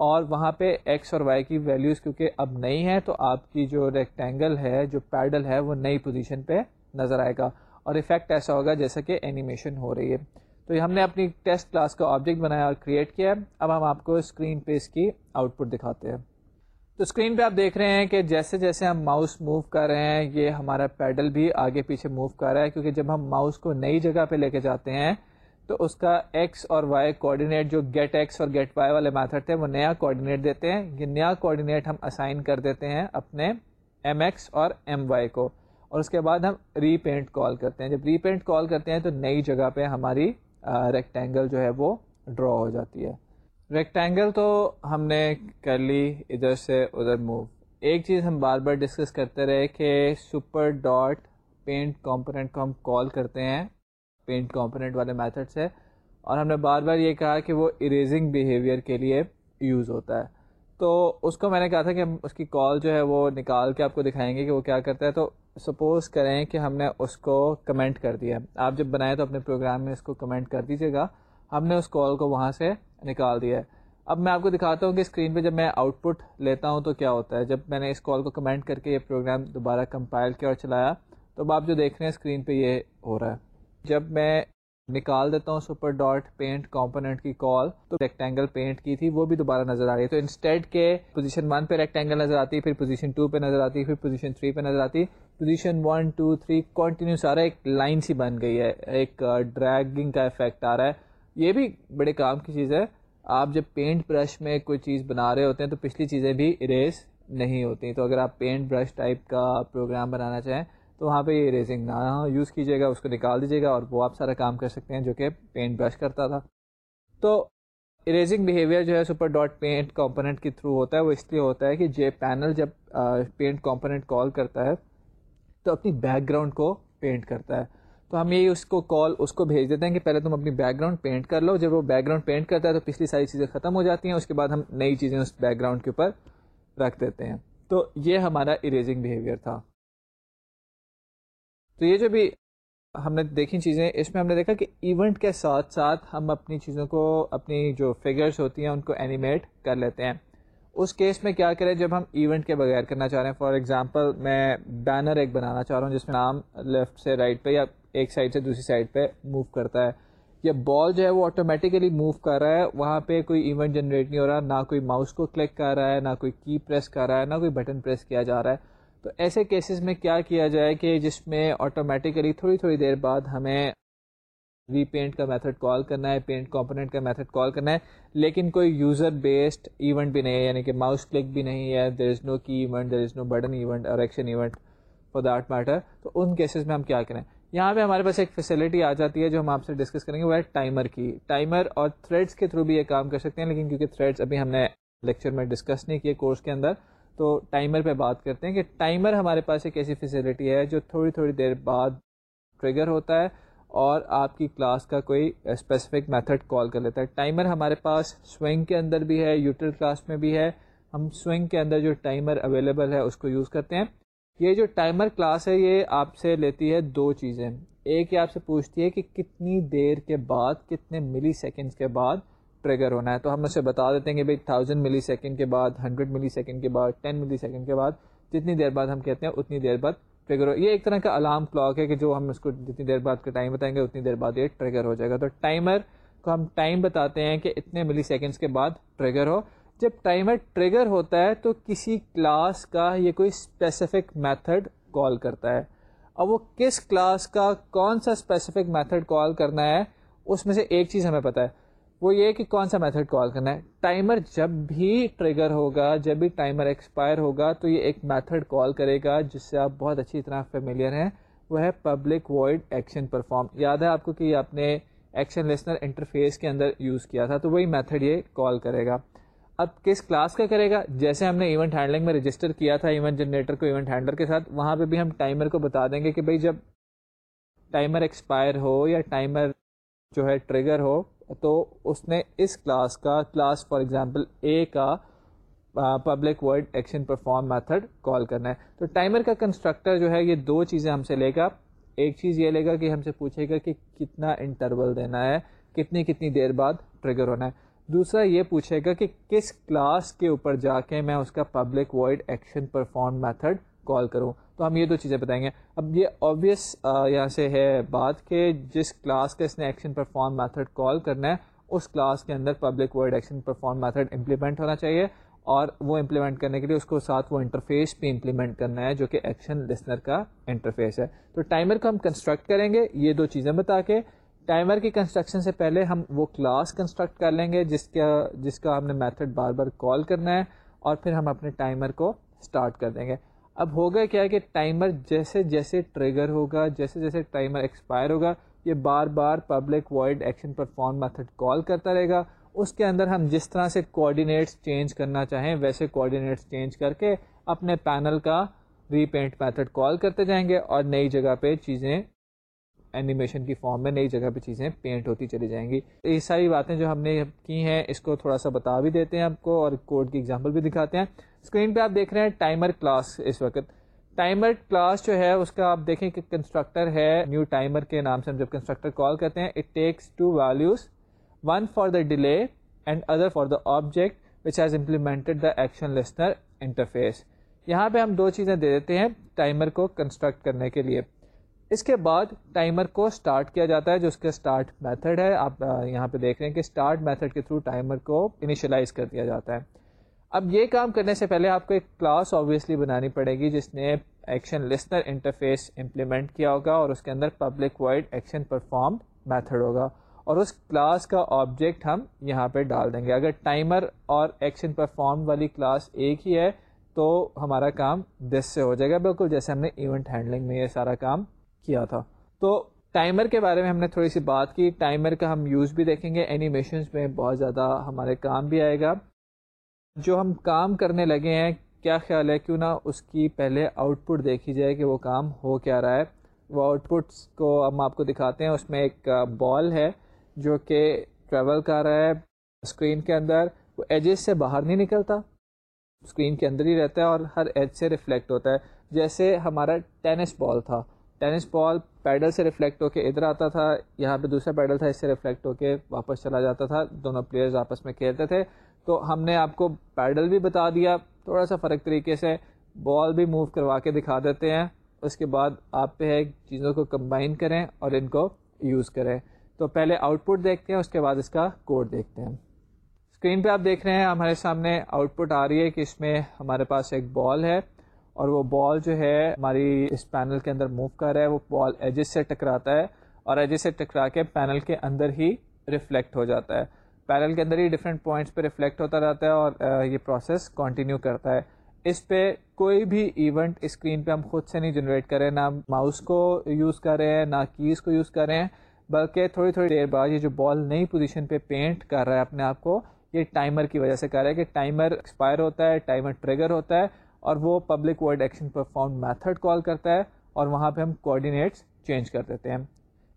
اور وہاں پہ ایکس اور وائی کی ویلیوز کیونکہ اب نہیں ہے تو آپ کی جو ریکٹینگل ہے، جو پیڈل ہے وہ نئی پوزیشن پہ نظر آئے گا اور افیکٹ ایسا ہوگا جیسا کہ اینیمیشن ہو رہی ہے۔ تو ہم نے اپنی ٹیسٹ کلاس کا آبجیکٹ بنایا اور کریٹ کیا ہے۔ اب ہم آپ کو اسکرین پہ اس کی آؤٹ پٹ دکھاتے ہیں۔ تو اسکرین پہ آپ دیکھ رہے ہیں کہ جیسے جیسے ہم ماؤس موو کر رہے ہیں، یہ ہمارا پیڈل بھی آگے پیچھے موو کر رہا ہے، کیونکہ جب ہم ماؤس کو نئی جگہ پہ لے کے جاتے ہیں، تو اس کا ایکس اور وائی کوآڈینیٹ جو گیٹ ایکس اور گیٹ وائی والے میتھڈ تھے، وہ نیا کوآڈینیٹ دیتے ہیں۔ یہ نیا کوآڈینیٹ ہم اسائن کر دیتے ہیں اپنے ایم ایکس اور ایم وائی کو۔ اور اس کے بعد ہم ری پینٹ کال کرتے ہیں۔ جب ری پینٹ کال کرتے ہیں، تو نئی جگہ پہ ہماری ریکٹینگل جو ہے وہ ڈرا ہو جاتی ہے۔ ریکٹینگل تو ہم نے کر لی، ادھر سے ادھر موو ایک چیز ہم بار بار ڈسکس کرتے رہے کہ سپر ڈاٹ پینٹ کمپوننٹ کو ہم کال کرتے ہیں پینٹ کمپوننٹ والے میتھڈ سے، اور ہم نے بار بار یہ کہا کہ وہ اریزنگ بیہیویئر کے لیے یوز ہوتا ہے۔ تو اس کو میں نے کہا تھا کہ ہم اس کی کال جو ہے وہ نکال کے آپ کو دکھائیں گے کہ وہ کیا کرتا ہے۔ تو سپوز کریں کہ ہم نے اس کو کمنٹ کر دیا۔ آپ جب بنائیں تو اپنے پروگرام میں اس کو کمنٹ کر دیجیے گا۔ ہم نے اس کال کو وہاں سے نکال دیا ہے۔ اب میں آپ کو دکھاتا ہوں کہ اسکرین پہ جب میں آؤٹ پٹ لیتا ہوں تو کیا ہوتا ہے۔ جب میں نے اس کال کو کمنٹ کر کے یہ پروگرام دوبارہ کمپائل کیا اور چلایا، تو اب آپ جو دیکھ رہے ہیں اسکرین پہ یہ ہو رہا ہے۔ جب میں نکال دیتا ہوں سپر ڈاٹ پینٹ کمپوننٹ کی کال تو ریکٹینگل پینٹ کی تھی، وہ بھی دوبارہ نظر آ رہی ہے۔ تو انسٹیڈ کے پوزیشن ون پہ ریکٹینگل نظر آتی ہے پھر پوزیشن ٹو پہ نظر آتی ہے پھر پوزیشن تھری پہ نظر آتی۔ ہے position one two three continue سارا ایک لائن سی بن گئی ہے۔ ایک uh, ڈریگنگ کا افیکٹ آ رہا ہے۔ یہ بھی بڑے کام کی چیز ہے۔ آپ جب پینٹ برش میں کوئی چیز بنا رہے ہوتے ہیں تو پچھلی چیزیں بھی اریز نہیں ہوتی۔ تو اگر آپ پینٹ برش ٹائپ کا پروگرام بنانا چاہیں تو وہاں پہ یہ اریزنگ نہ یوز کیجیے گا، اس کو نکال دیجیے گا اور وہ آپ سارا کام کر سکتے ہیں جو کہ پینٹ برش کرتا تھا۔ تو اریزنگ بیہیویئر جو ہے سپر ڈاٹ پینٹ کمپوننٹ کے تھرو ہوتا ہے۔ وہ اس لیے ہوتا ہے کہ جے پینل جب پینٹ کمپوننٹ کال کرتا ہے تو اپنی بیک گراؤنڈ کو پینٹ کرتا ہے۔ تو ہم یہی اس کو کال اس کو بھیج دیتے ہیں کہ پہلے تم اپنی بیک گراؤنڈ پینٹ کر لو۔ جب وہ بیک گراؤنڈ پینٹ کرتا ہے تو پچھلی ساری چیزیں ختم ہو جاتی ہیں۔ اس کے بعد ہم نئی چیزیں اس بیک گراؤنڈ کے اوپر رکھ دیتے ہیں۔ تو یہ ہمارا اریزنگ بیہیویئر تھا۔ تو یہ جو بھی ہم نے دیکھی چیزیں، اس میں ہم نے دیکھا کہ ایونٹ کے ساتھ ساتھ ہم اپنی چیزوں کو، اپنی جو فگرس ہوتی ہیں، ان کو اینیمیٹ کر لیتے ہیں۔ اس کیس میں کیا کریں، جب ہم ایونٹ کے بغیر کرنا چاہ رہے ہیں۔ فار ایگزامپل میں بینر ایک بنانا چاہ رہا ہوں جس میں نام لیفٹ سے رائٹ پہ یا ایک سائڈ سے دوسری سائڈ پہ موو کرتا ہے۔ یا بال جو ہے وہ آٹومیٹیکلی موو کر رہا ہے۔ وہاں پہ کوئی ایونٹ جنریٹ نہیں ہو رہا، نہ کوئی ماؤس کو کلک کر رہا ہے، نہ کوئی کی پریس کر رہا ہے، نہ کوئی بٹن پریس کیا جا رہا ہے۔ تو ایسے کیسز میں کیا کیا جائے کہ جس میں آٹومیٹیکلی تھوڑی تھوڑی دیر بعد ہمیں ری پینٹ کا میتھڈ کال کرنا ہے پینٹ کمپوننٹ کا میتھڈ کال کرنا ہے۔ لیکن کوئی یوزر بیسڈ ایونٹ بھی نہیں ہے یعنی کہ ماؤس کلک بھی نہیں ہے there is no key event there is no button event اور action event for that matter تو ان کیسز میں ہم کیا کریں؟ یہاں پہ ہمارے پاس ایک فیسلٹی آ جاتی ہے جو ہم آپ سے ڈسکس کریں گے، وہ ہے ٹائمر کی۔ ٹائمر اور تھریڈس کے تھرو بھی یہ کام کر سکتے ہیں، لیکن کیونکہ تھریڈس ابھی ہم نے لیکچر میں ڈسکس نہیں کیے کورس کے اندر، تو ٹائمر پہ بات کرتے ہیں کہ ٹائمر ہمارے پاس ایک ایسی فیسلٹی ہے جو تھوڑی تھوڑی دیر بعد ٹریگر ہوتا ہے اور آپ کی کلاس کا کوئی اسپیسیفک میتھڈ کال کر لیتا ہے۔ ٹائمر ہمارے پاس سوئنگ کے اندر بھی ہے یوٹل کلاس میں بھی ہے۔ ہم سوئنگ کے اندر جو ٹائمر اویلیبل ہے، اس کو یوز کرتے ہیں۔ یہ جو ٹائمر کلاس ہے، یہ آپ سے لیتی ہے دو چیزیں۔ ایک یہ آپ سے پوچھتی ہے کہ کتنی دیر کے بعد، کتنے ملی سیکنڈس کے بعد ٹریگر ہونا ہے۔ تو ہم اسے بتا دیتے ہیں کہ بھائی تھاؤزینڈ ملی سیکنڈ کے بعد ہنڈریڈ ملی سیکنڈ کے بعد ٹین ملی سیکنڈ کے بعد، جتنی دیر بعد ہم کہتے ہیں اتنی دیر بعد ٹریگر ہو۔ یہ ایک طرح کا الارم کلاک ہے کہ جو ہم اس کو جتنی دیر بعد کا ٹائم بتائیں گے، اتنی دیر بعد یہ ٹریگر ہو جائے گا۔ تو ٹائمر کو ہم ٹائم بتاتے ہیں کہ اتنے ملی سیکنڈس کے بعد ٹریگر ہو۔ جب ٹائمر ٹریگر ہوتا ہے تو کسی کلاس کا یہ کوئی اسپیسیفک میتھڈ کال کرتا ہے۔ اب وہ کس کلاس کا کون سا اسپیسیفک میتھڈ کال کرنا ہے، اس میں سے ایک چیز ہمیں پتہ ہے۔ وہ یہ کہ کون سا میتھڈ کال کرنا ہے۔ ٹائمر جب بھی ٹریگر ہوگا، جب بھی ٹائمر ایکسپائر ہوگا تو یہ ایک میتھڈ کال کرے گا، جس سے آپ بہت اچھی طرح فیملیئر ہیں۔ وہ ہے پبلک وائڈ ایکشن پرفارم یاد ہے آپ کو کہ یہ آپ نے ایکشن لیسنر انٹرفیس کے اندر یوز کیا تھا، تو وہی میتھڈ یہ کال کرے گا۔ اب کس کلاس کا کرے گا؟ جیسے ہم نے ایونٹ ہینڈلنگ میں رجسٹر کیا تھا ایونٹ جنریٹر کو ایونٹ ہینڈلر کے ساتھ، وہاں پہ بھی ہم ٹائمر کو بتا دیں گے کہ بھائی جب ٹائمر ایکسپائر ہو یا ٹائمر جو ہے ٹریگر ہو، تو اس نے اس کلاس کا، کلاس فار ایگزامپل اے کا public void action perform method call کرنا ہے۔ تو ٹائمر کا کنسٹرکٹر جو ہے، یہ دو چیزیں ہم سے لے گا۔ ایک چیز یہ لے گا کہ ہم سے پوچھے گا کہ کتنا انٹرول دینا ہے، کتنی کتنی دیر بعد ٹریگر ہونا ہے۔ دوسرا یہ پوچھے گا کہ کس کلاس کے اوپر جا کے میں اس کا public void action perform method call کروں؟ تو ہم یہ دو چیزیں بتائیں گے۔ اب یہ آبویس یہاں سے ہے بات کہ جس کلاس کا اس نے ایکشن پرفارم میتھڈ کال کرنا ہے، اس کلاس کے اندر public void action perform method implement ہونا چاہیے اور وہ امپلیمنٹ کرنے کے لیے اس کو ساتھ وہ انٹرفیس بھی امپلیمنٹ کرنا ہے جو کہ ایکشن لسنر کا انٹرفیس ہے۔ تو ٹائمر کو ہم کنسٹرکٹ کریں گے، یہ دو چیزیں بتا کے ٹائمر کی کنسٹرکشن سے پہلے ہم وہ کلاس کنسٹرکٹ کر لیں گے جس کا جس کا ہم نے میتھڈ بار بار کال کرنا ہے اور پھر ہم اپنے ٹائمر کو اسٹارٹ کر دیں گے۔ اب ہوگا کیا کہ ٹائمر جیسے جیسے ٹریگر ہوگا، جیسے جیسے ٹائمر ایکسپائر ہوگا، یہ بار بار public void action perform method call کرتا رہے گا۔ اس کے اندر ہم جس طرح سے کوآڈینیٹس چینج کرنا چاہیں، ویسے کوآڈینیٹس چینج کر کے اپنے پینل کا ری پینٹ میتھڈ کال کرتے جائیں گے اور نئی جگہ پہ چیزیں اینیمیشن کی فارم میں نئی جگہ پہ چیزیں پینٹ ہوتی چلی جائیں گی۔ یہ ساری باتیں جو ہم نے کی ہیں، اس کو تھوڑا سا بتا بھی دیتے ہیں آپ کو اور کوڈ کی ایگزامپل بھی دکھاتے ہیں۔ اسکرین پہ آپ دیکھ رہے ہیں ٹائمر کلاس اس وقت۔ ٹائمر کلاس جو ہے، اس کا آپ دیکھیں کہ کنسٹرکٹر ہے نیو ٹائمر کے نام سے ہم جب کنسٹرکٹر کال کرتے ہیں it takes two values one for the delay and other for the object which has implemented the action listener interface یہاں پہ ہم دو چیزیں دے دیتے ہیں ٹائمر کو کنسٹرکٹ کرنے کے لیے۔ اس کے بعد ٹائمر کو اسٹارٹ کیا جاتا ہے، جو اس کا اسٹارٹ میتھڈ ہے۔ آپ یہاں پہ دیکھ رہے ہیں کہ اسٹارٹ میتھڈ کے تھرو ٹائمر کو انیشلائز کر دیا جاتا ہے۔ اب یہ کام کرنے سے پہلے آپ کو ایک کلاس آبویسلی بنانی پڑے گی، جس نے ایکشن لسنر انٹرفیس امپلیمنٹ کیا ہوگا اور اس کے اندر public void action perform method ہوگا۔ اور اس کلاس کا آبجیکٹ ہم یہاں پہ ڈال دیں گے۔ اگر ٹائمر اور ایکشن پرفارم والی کلاس ایک ہی ہے، تو ہمارا کام دس سے ہو جائے گا۔ بالکل جیسے ہم نے ایونٹ ہینڈلنگ میں یہ سارا کام کیا تھا۔ تو ٹائمر کے بارے میں ہم نے تھوڑی سی بات کی۔ ٹائمر کا ہم یوز بھی دیکھیں گے۔ اینیمیشنز میں بہت زیادہ ہمارے کام بھی آئے گا۔ جو ہم کام کرنے لگے ہیں، کیا خیال ہے؟ کیوں نہ اس کی پہلے آؤٹ پٹ دیکھی جائے کہ وہ کام ہو کیا رہا ہے۔ وہ آؤٹ پٹس کو ہم آپ کو دکھاتے ہیں۔ اس میں ایک بال ہے جو کہ ٹریول کر رہا ہے اسکرین کے اندر۔ وہ ایجز سے باہر نہیں نکلتا۔ اسکرین کے اندر ہی رہتا ہے اور ہر ایج سے ریفلیکٹ ہوتا ہے۔ جیسے ہمارا ٹینس بال تھا۔ ٹینس بال پیڈل سے ریفلیکٹ ہو کے ادھر آتا تھا، یہاں پہ دوسرا پیڈل تھا، اس سے ریفلیکٹ ہو کے واپس چلا جاتا تھا۔ دونوں پلیئرز آپس میں کھیلتے تھے۔ تو ہم نے آپ کو پیڈل بھی بتا دیا، تھوڑا سا فرق طریقے سے۔ بال بھی موو کروا کے دکھا دیتے ہیں۔ اس کے بعد آپ پہ ہے، چیزوں کو کمبائن کریں اور ان کو یوز کریں۔ تو پہلے آؤٹ پٹ دیکھتے ہیں، اس کے بعد اس کا کوڈ دیکھتے ہیں۔ اسکرین پہ آپ دیکھ رہے ہیں، ہمارے سامنے آؤٹ پٹ آ رہی ہے کہ اس میں ہمارے پاس ایک بال ہے۔ اور وہ بال جو ہے ہماری اس پینل کے اندر موو کر رہا ہے، وہ بال ایجز سے ٹکراتا ہے اور ایجز سے ٹکرا کے پینل کے اندر ہی ریفلیکٹ ہو جاتا ہے۔ پینل کے اندر ہی ڈفرینٹ پوائنٹس پہ ریفلیکٹ ہوتا رہتا ہے اور یہ پروسیس کنٹینیو کرتا ہے۔ اس پہ کوئی بھی ایونٹ اسکرین پہ ہم خود سے نہیں جنریٹ کریں نہ ماؤس کو یوز کر رہے ہیں، نہ کیز کو یوز کر رہے ہیں، بلکہ تھوڑی تھوڑی دیر بعد یہ جو بال نئی پوزیشن پہ پینٹ کر رہا ہے اپنے آپ کو، یہ ٹائمر کی وجہ سے کر رہا ہے کہ ٹائمر ایکسپائر ہوتا ہے ٹائمر ٹریگر ہوتا ہے اور وہ public void action perform method call کرتا ہے اور وہاں پہ ہم کوآڈینیٹس چینج کر دیتے ہیں۔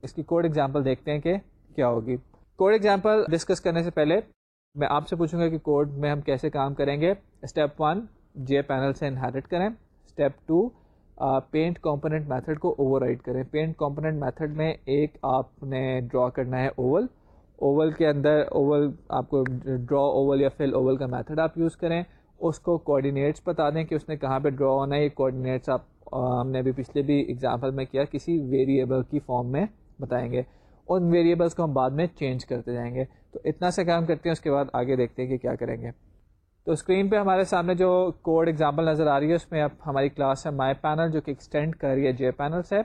اس کی کوڈ ایگزامپل دیکھتے ہیں کہ کیا ہوگی۔ کوڈ ایگزامپل ڈسکس کرنے سے پہلے میں آپ سے پوچھوں گا کہ کوڈ میں ہم کیسے کام کریں گے۔ اسٹیپ ون جے پینل سے انہیرٹ کریں۔ Step two paint component method کو اوور رائڈ کریں۔ پینٹ کمپوننٹ میتھڈ میں ایک آپ نے ڈرا کرنا ہے اوول اوول کے اندر اوول آپ کو ڈرا اوول یا فل اوول کا میتھڈ آپ یوز کریں۔ اس کو کوآڈینیٹس بتا دیں کہ اس نے کہاں پہ ڈرا ہونا ہے، یہ کوآڈینیٹس آپ ہم نے ابھی پچھلے بھی اگزامپل میں کیا، کسی ویریبل کی فارم میں بتائیں گے۔ ان ویریبلس کو ہم بعد میں چینج کرتے جائیں گے۔ تو اتنا سے کام کرتے ہیں، اس کے بعد آگے دیکھتے ہیں کہ کیا کریں گے۔ تو اسکرین پہ ہمارے سامنے جو کوڈ ایگزامپل نظر آ رہی ہے، اس میں اب ہماری کلاس ہے مائی پینل جو کہ ایکسٹینڈ کر رہی ہے جے پینل سے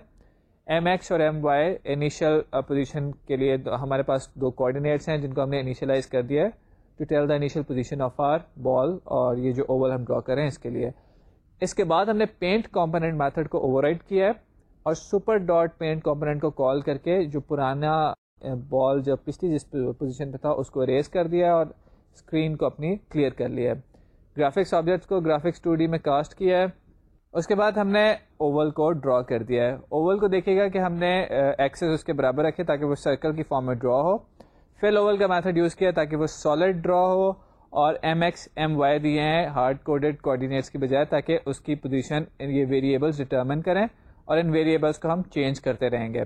ایم ایکس اور ایم وائی انیشیل پوزیشن کے لیے ہمارے پاس دو کوآڈینیٹس ہیں جن کو ہم نے انیشلائز کر دیا ہے۔ To tell the initial position of our ball اور یہ جو اوول ہم ڈرا کریں اس کے لیے۔ اس کے بعد ہم نے پینٹ کمپوننٹ میتھڈ کو اوور کیا ہے اور سپر ڈاٹ پینٹ کمپوننٹ کو کال کر کے جو پرانا بال جو پچھلی جس پوزیشن پہ تھا اس کو ریز کر دیا اور اسکرین کو اپنی کلیئر کر لیا ہے۔ گرافکس آبجیکٹس کو گرافکس ٹو ڈی میں کاسٹ کیا ہے۔ اس کے بعد ہم نے اوول کو ڈرا کر دیا ہے۔ اوول کو دیکھے گا کہ ہم نے ایکسیس اس کے برابر رکھے تاکہ وہ سرکل کی فارم میں ڈرا ہو۔ فل اوول کا میتھڈ یوز کیا تاکہ وہ سالڈ ڈرا ہو اور ایم ایکس ایم وائی دیے ہیں ہارڈ کوڈیڈ کوآڈینیٹس کی بجائے تاکہ اس کی پوزیشن یہ ویریبلس ڈٹرمن کریں اور ان ویریبلس کو ہم چینج کرتے رہیں گے۔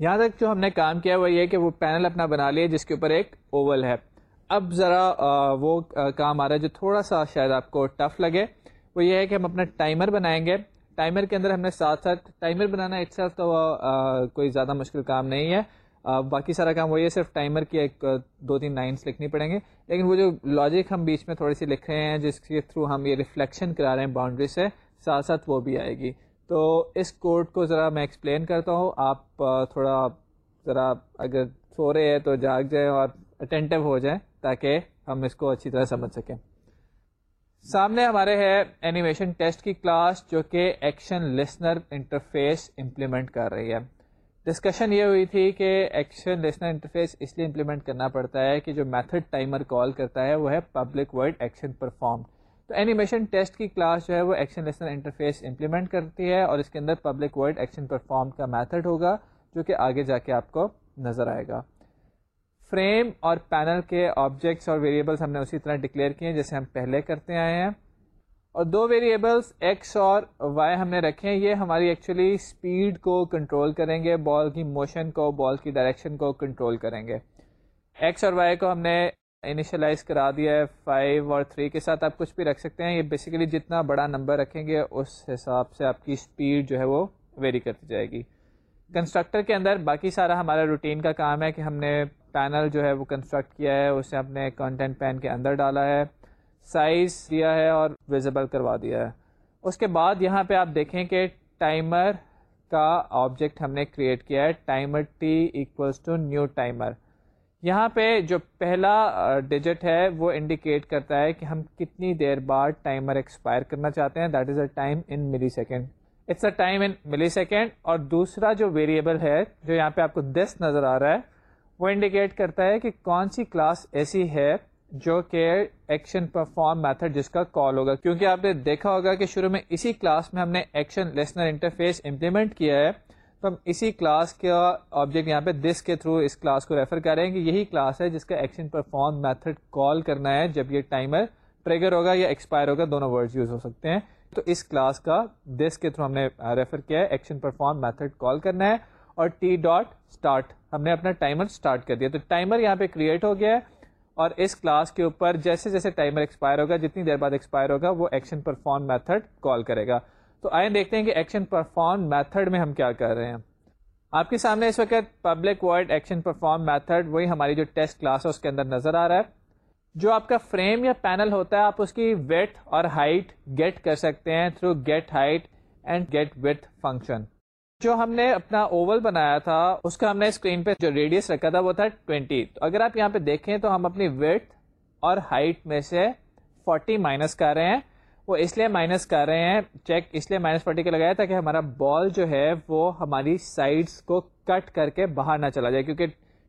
یہاں تک جو ہم نے کام کیا وہ یہ کہ وہ پینل اپنا بنا لیا جس کے اوپر ایک اوول ہے۔ اب ذرا وہ کام آ رہا ہے جو تھوڑا سا شاید آپ کو ٹف لگے۔ وہ یہ ہے کہ ہم اپنا ٹائمر بنائیں گے۔ ٹائمر کے اندر ہم نے ساتھ ساتھ ٹائمر بنانا اٹ سیلف تو کوئی زیادہ مشکل کام نہیں ہے۔ باقی سارا کام وہی ہے، صرف ٹائمر کی ایک دو تین لائنس لکھنی پڑیں گے۔ لیکن وہ جو لاجک ہم بیچ میں تھوڑی سی لکھ رہے ہیں، جس کے تھرو ہم یہ ریفلیکشن کرا رہے ہیں باؤنڈری سے، ساتھ ساتھ وہ بھی آئے گی۔ تو اس کوڈ کو ذرا میں ایکسپلین کرتا ہوں۔ آپ تھوڑا ذرا اگر سو رہے ہیں تو جاگ جائیں اور اٹینٹیو ہو جائیں تاکہ ہم اس کو اچھی طرح سمجھ سکیں۔ سامنے ہمارے ہے اینیمیشن ٹیسٹ کی کلاس جو کہ ایکشن لسنر انٹرفیس امپلیمنٹ کر رہی ہے۔ ڈسکشن یہ ہوئی تھی کہ ایکشن لسنر انٹرفیس اس لیے امپلیمنٹ کرنا پڑتا ہے کہ جو میتھڈ ٹائمر کال کرتا ہے وہ ہے پبلک ورڈ ایکشن پرفارم تو اینیمیشن ٹیسٹ کی کلاس جو ہے وہ ایکشن لسنر انٹرفیس امپلیمنٹ کرتی ہے اور اس کے اندر پبلک ورڈ ایکشن پرفارم کا میتھڈ ہوگا جو کہ آگے جا کے آپ کو نظر آئے گا. فریم اور پینل کے آبجیکٹس اور ویریبلس ہم نے اسی طرح ڈکلیئر کیے ہیں جیسے ہم پہلے کرتے آئے ہیں. اور دو ویریبلس ایکس اور وائی ہم نے رکھے ہیں، یہ ہماری ایکچولی اسپیڈ کو کنٹرول کریں گے بال کی موشن کو بال کی ڈائریکشن کو کنٹرول کریں گے۔ ایکس اور وائی کو ہم نے انیشلائز کرا دیا ہے فائیو اور تھری کے ساتھ، آپ کچھ بھی رکھ سکتے ہیں۔ یہ بیسیکلی جتنا بڑا نمبر رکھیں گے، اس حساب سے آپ کی اسپیڈ جو ہے وہ ویری کرتی جائے گی۔ کنسٹرکٹر کے اندر باقی سارا ہمارا روٹین کا کام ہے کہ ہم نے پینل جو ہے وہ کنسٹرکٹ کیا ہے، اسے ہم نے پین کے اندر ڈالا ہے۔ سائز دیا ہے اور ویزیبل کروا دیا ہے۔ اس کے بعد یہاں پہ آپ دیکھیں کہ ٹائمر کا آبجیکٹ ہم نے کریٹ کیا ہے۔ Timer T equals to new timer یہاں پہ جو پہلا ڈیجٹ ہے وہ انڈیکیٹ کرتا ہے کہ ہم کتنی دیر بعد ٹائمر ایکسپائر کرنا چاہتے ہیں۔ That is a time in millisecond it's a time in millisecond اور دوسرا جو ویریبل ہے جو یہاں پہ آپ کو دس نظر آ رہا ہے وہ انڈیکیٹ کرتا ہے کہ کون سی کلاس ایسی ہے جو کہ ایکشن پرفارم میتھڈ جس کا کال ہوگا۔ کیونکہ آپ نے دیکھا ہوگا کہ شروع میں اسی کلاس میں ہم نے ایکشن لیسنر انٹرفیس امپلیمنٹ کیا ہے۔ تو ہم اسی کلاس کا آبجیکٹ یہاں پہ دس کے تھرو اس کلاس کو ریفر کریں گے۔ یہی کلاس ہے جس کا ایکشن پرفارم میتھڈ کال کرنا ہے۔ جب یہ ٹائمر ٹریگر ہوگا یا ایکسپائر ہوگا، دونوں ورڈ یوز ہو سکتے ہیں۔ تو اس کلاس کا دس کے تھرو ہم نے ریفر کیا ہے۔ ایکشن پرفارم میتھڈ کال کرنا ہے۔ اور ٹی ڈاٹ اسٹارٹ ہم نے اپنا ٹائمر اسٹارٹ کر دیا۔ تو ٹائمر یہاں پہ کریٹ ہو گیا ہے۔ اور اس کلاس کے اوپر جیسے جیسے ٹائمر ایکسپائر ہوگا، جتنی دیر بعد ایکسپائر ہوگا، وہ ایکشن پرفارم میتھڈ کال کرے گا۔ تو آئے دیکھتے ہیں کہ ایکشن پرفارم میتھڈ میں ہم کیا کر رہے ہیں۔ آپ کے سامنے اس وقت public void action perform method وہی ہماری جو ٹیسٹ کلاس ہے، اس کے اندر نظر آ رہا ہے۔ جو آپ کا فریم یا پینل ہوتا ہے، آپ اس کی ویٹ اور ہائٹ گیٹ کر سکتے ہیں through get height and get width function جو ہم نے اپنا اوول بنایا تھا، اس کا ہم نے اسکرین پہ جو ریڈیس رکھا تھا وہ تھا 20 تو اگر آپ یہاں پہ دیکھیں تو ہم اپنی ویٹ اور ہائٹ میں سے 40 مائنس کر رہے ہیں۔ وہ اس لیے مائنس کر رہے ہیں چیک اس لیے مائنس فورٹی کا لگایا تاکہ ہمارا بال جو ہے وہ ہماری سائڈس کو کٹ کر کے باہر نہ چلا جائے۔ کیونکہ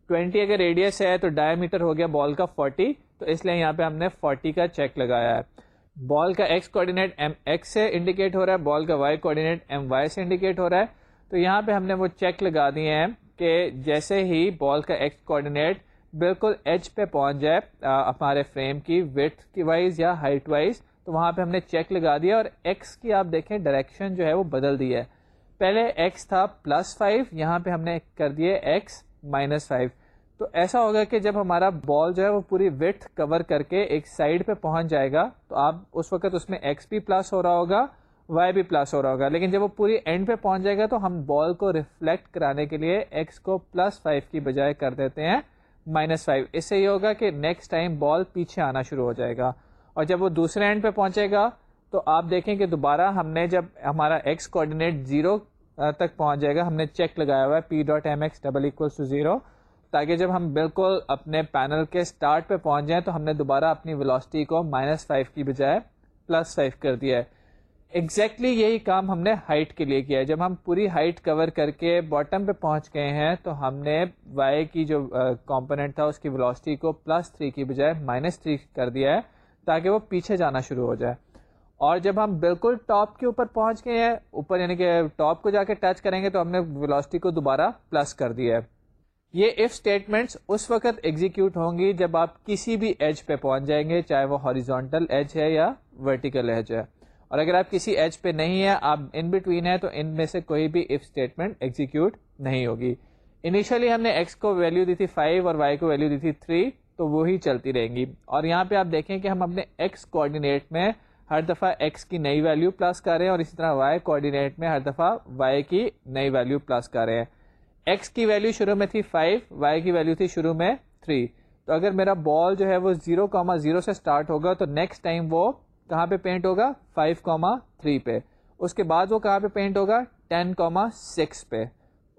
ٹوینٹی اگر ریڈیس ہے تو ڈائی میٹر ہو گیا بال کا فورٹی تو اس لیے یہاں پہ ہم نے فورٹی کا چیک لگایا ہے۔ بال کا ایکس کوآڈینیٹ ایم ایکس سے انڈیکیٹ ہو رہا ہے بال کا وائی کوآڈینیٹ ایم وائی سے انڈیکیٹ ہو رہا ہے۔ تو یہاں پہ ہم نے وہ چیک لگا دیے ہیں کہ جیسے ہی بال کا ایکس کوآڈینیٹ بالکل ایچ پہ پہنچ جائے ہمارے فریم کی ویٹ کی وائز یا ہائٹ وائز تو وہاں پہ ہم نے چیک لگا دیا اور ایکس کی آپ دیکھیں ڈائریکشن جو ہے وہ بدل دی ہے۔ پہلے ایکس تھا پلس فائیو یہاں پہ ہم نے کر دیے ایکس مائنس فائیو تو ایسا ہوگا کہ جب ہمارا بال جو ہے وہ پوری ویٹ کور کر کے ایک سائڈ پہ پہنچ جائے گا، تو آپ اس وقت اس میں ایکس بھی پلس ہو رہا ہوگا۔ وائی بھی پلس ہو رہا ہوگا۔ لیکن جب وہ پوری اینڈ پہ پہنچ جائے گا تو ہم بال کو ریفلیکٹ کرانے کے لیے ایکس کو پلس فائیو کی بجائے کر دیتے ہیں مائنس فائیو اس سے یہ ہوگا کہ نیکسٹ ٹائم بال پیچھے آنا شروع ہو جائے گا۔ اور جب وہ دوسرے اینڈ پہ پہنچے گا تو آپ دیکھیں کہ دوبارہ ہم نے جب ہمارا ایکس کوآڈینیٹ زیرو تک پہنچ جائے گا، ہم نے چیک لگایا ہوا ہے P dot M X double equal to zero تاکہ جب ہم بالکل اپنے پینل کے اسٹارٹ پہ پہنچ جائیں تو ہم نے دوبارہ اپنی ولاسٹی کو مائنس فائیو کی بجائے پلس فائیو کر دیا ہے۔ ایگزیکٹلی exactly یہی کام ہم نے ہائٹ کے لیے کیا ہے۔ جب ہم پوری ہائٹ کور کر کے باٹم پہ پہنچ گئے ہیں تو ہم نے وائی کی جو کمپوننٹ تھا اس کی ولاسٹی کو پلس تھری کی بجائے مائنس تھری کر دیا ہے تاکہ وہ پیچھے جانا شروع ہو جائے۔ اور جب ہم بالکل ٹاپ کے اوپر پہنچ گئے ہیں، اوپر یعنی کہ ٹاپ کو جا کے ٹچ کریں گے تو ہم نے ویلوسٹی کو دوبارہ پلس کر دیا ہے۔ یہ اف اسٹیٹمنٹس اس وقت ایگزیکیوٹ ہوں گی جب آپ کسی بھی ایج پہ پہنچ جائیں گے، چاہے وہ ہاریزونٹل ایج ہے یا ورٹیکل ایج ہے۔ اور اگر آپ کسی ایج پہ نہیں ہے آپ ان بٹوین ہے تو ان میں سے کوئی بھی اف اسٹیٹمنٹ ایگزیکیوٹ نہیں ہوگی۔ انیشلی ہم نے ایکس کو ویلو دی تھی 5 اور وائی کو ویلو دی تھی 3 تو وہی چلتی رہیں گی۔ اور یہاں پہ آپ دیکھیں کہ ہم اپنے ایکس کوآڈینیٹ میں ہر دفعہ ایکس کی نئی ویلیو پلس کر رہے ہیں اور اسی طرح وائی کوآڈینیٹ میں ہر دفعہ وائی کی نئی ویلیو پلس کر رہے ہیں۔ ایکس کی ویلیو شروع میں تھی 5 وائی کی ویلیو تھی شروع میں 3 تو اگر میرا بال جو ہے وہ زیرو کاما زیرو سے اسٹارٹ ہوگا، تو نیکسٹ ٹائم وہ کہاں پہ پینٹ ہوگا؟ 5 کاما تھری پہ۔ اس کے بعد وہ کہاں پہ پینٹ ہوگا؟ 10 کاما سکس پہ۔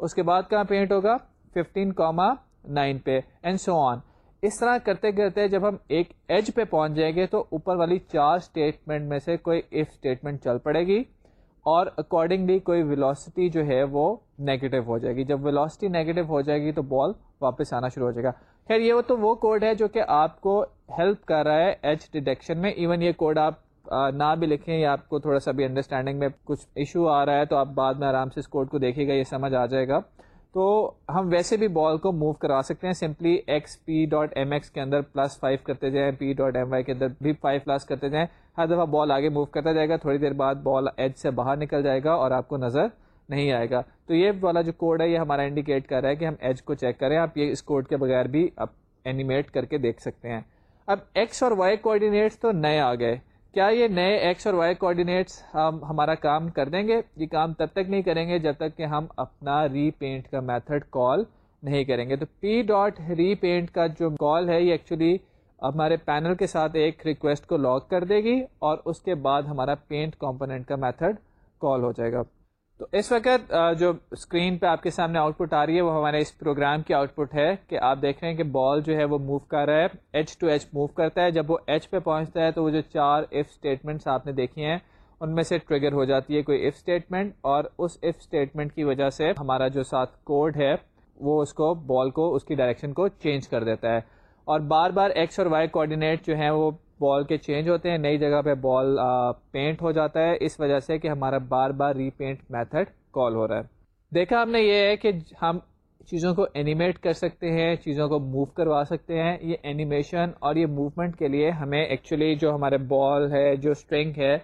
اس کے بعد کہاں پینٹ ہوگا؟ 15 کاما نائن پہ۔ اینڈ سو آن اس طرح کرتے کرتے جب ہم ایک ایج پہ پہنچ جائیں گے تو اوپر والی چار اسٹیٹمنٹ میں سے کوئی اف اسٹیٹمنٹ چل پڑے گی۔ اور اکارڈنگلی کوئی ویلوسٹی جو ہے وہ نیگیٹو ہو جائے گی۔ جب ویلوسٹی نیگیٹو ہو جائے گی تو بال واپس آنا شروع ہو جائے گا۔ خیر، یہ وہ تو وہ کوڈ ہے جو کہ آپ کو ہیلپ کر رہا ہے ایچ ڈیڈکشن میں۔ ایون یہ کوڈ آپ نہ بھی لکھیں یا آپ کو تھوڑا سا بھی انڈرسٹینڈنگ میں کچھ ایشو آ رہا ہے تو آپ بعد میں آرام سے اس کوڈ کو دیکھے گا، یہ سمجھ آ جائے گا۔ تو ہم ویسے بھی بال کو موو کرا سکتے ہیں simply X P dot M X کے اندر پلس فائیو کرتے جائیں پی ڈاٹ ایم وائی کے اندر بھی فائیو پلس کرتے جائیں۔ ہر دفعہ بال آگے موو کرتا جائے گا، تھوڑی دیر بعد بال ایج سے باہر نکل جائے گا اور آپ کو نظر نہیں آئے گا۔ تو یہ والا جو کوڈ ہے، یہ ہمارا انڈیکیٹ کر رہا ہے کہ ہم ایج کو چیک کریں۔ آپ یہ اس کوڈ کے بغیر بھی اب اینیمیٹ کر کے دیکھ سکتے ہیں۔ اب ایکس اور وائی کوآڈینیٹس تو نئے آ گئے۔ کیا یہ نئے ایکس اور وائی کوآڈینیٹس ہم ہمارا کام کر دیں گے؟ یہ کام تب تک نہیں کریں گے جب تک کہ ہم اپنا ری پینٹ کا میتھڈ کال نہیں کریں گے۔ تو پی ڈاٹ ری پینٹ کا جو کال ہے، یہ ایکچولی ہمارے پینل کے ساتھ ایک ریکویسٹ کو لاک کر دے گی اور اس کے بعد ہمارا پینٹ کمپوننٹ کا میتھڈ کال ہو جائے گا۔ تو اس وقت جو اسکرین پہ آپ کے سامنے آؤٹ پٹ آ رہی ہے، وہ ہمارے اس پروگرام کی آؤٹ پٹ ہے کہ آپ دیکھ رہے ہیں کہ بال جو ہے وہ موو کر رہا ہے ایچ ٹو ایچ موو کرتا ہے۔ جب وہ ایچ پہ پہنچتا ہے تو وہ جو چار ایف اسٹیٹمنٹس آپ نے دیکھی ہیں، ان میں سے ٹریگر ہو جاتی ہے کوئی ایف اسٹیٹمنٹ اور اس ایف اسٹیٹمنٹ کی وجہ سے ہمارا جو ساتھ کوڈ ہے، وہ اس کو بال کو اس کی ڈائریکشن کو چینج کر دیتا ہے۔ اور بار بار ایکس اور وائی کوآڈینیٹ جو ہیں وہ بال کے چینج ہوتے ہیں، نئی جگہ پہ بال پینٹ ہو جاتا ہے، اس وجہ سے کہ ہمارا بار بار ری پینٹ میتھڈ کال ہو رہا ہے۔ دیکھا ہم نے یہ ہے کہ ہم چیزوں کو اینیمیٹ کر سکتے ہیں، چیزوں کو موو کروا سکتے ہیں۔ یہ اینیمیشن اور یہ موومنٹ کے لیے ہمیں ایکچولی جو ہمارے بال ہے، جو اسٹرنگ ہے،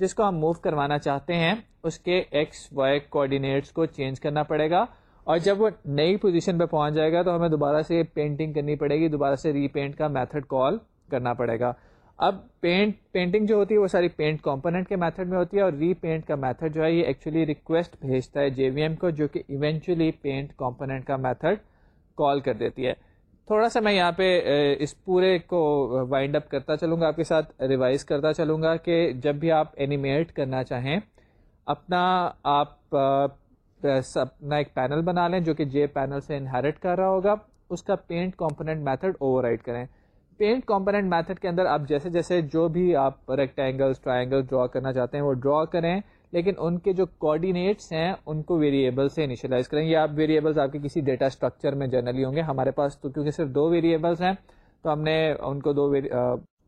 جس کو ہم موو کروانا چاہتے ہیں، اس کے ایکس وائی کوآڈینیٹس کو چینج کرنا پڑے گا۔ اور جب وہ نئی پوزیشن پہ پہنچ جائے گا تو ہمیں دوبارہ سے پینٹنگ کرنی پڑے گی، دوبارہ سے ری پینٹ کا میتھڈ کال کرنا پڑے گا۔ اب پینٹ پینٹنگ جو ہوتی ہے وہ ساری پینٹ کمپوننٹ کے میتھڈ میں ہوتی ہے اور ری پینٹ کا میتھڈ جو ہے یہ ایکچولی ریکویسٹ بھیجتا ہے جے وی ایم کو جو کہ ایونچولی پینٹ کمپوننٹ کا میتھڈ کال کر دیتی ہے۔ تھوڑا سا میں یہاں پہ اس پورے کو وائنڈ اپ کرتا چلوں گا آپ کے ساتھ ریوائز کرتا چلوں گا کہ جب بھی آپ اینیمیٹ کرنا چاہیں، اپنا آپ اپنا ایک پینل بنا لیں جو کہ جے پینل سے انہیرٹ کر رہا ہوگا، اس کا پینٹ کمپوننٹ میتھڈ اوور کریں۔ پینٹ کمپوننٹ میتھڈ کے اندر آپ جیسے جیسے جو بھی آپ ریکٹینگلس ٹرائنگل ڈرا کرنا چاہتے ہیں وہ ڈرا کریں، لیکن ان کے جو کوآڈینیٹس ہیں، ان کو ویریبل سے انیشلائز کریں۔ یا آپ ویریبلس آپ کے کسی ڈیٹا اسٹرکچر میں جنرلی ہوں گے۔ ہمارے پاس تو کیونکہ صرف دو ویریبلس ہیں، تو ہم نے ان کو دو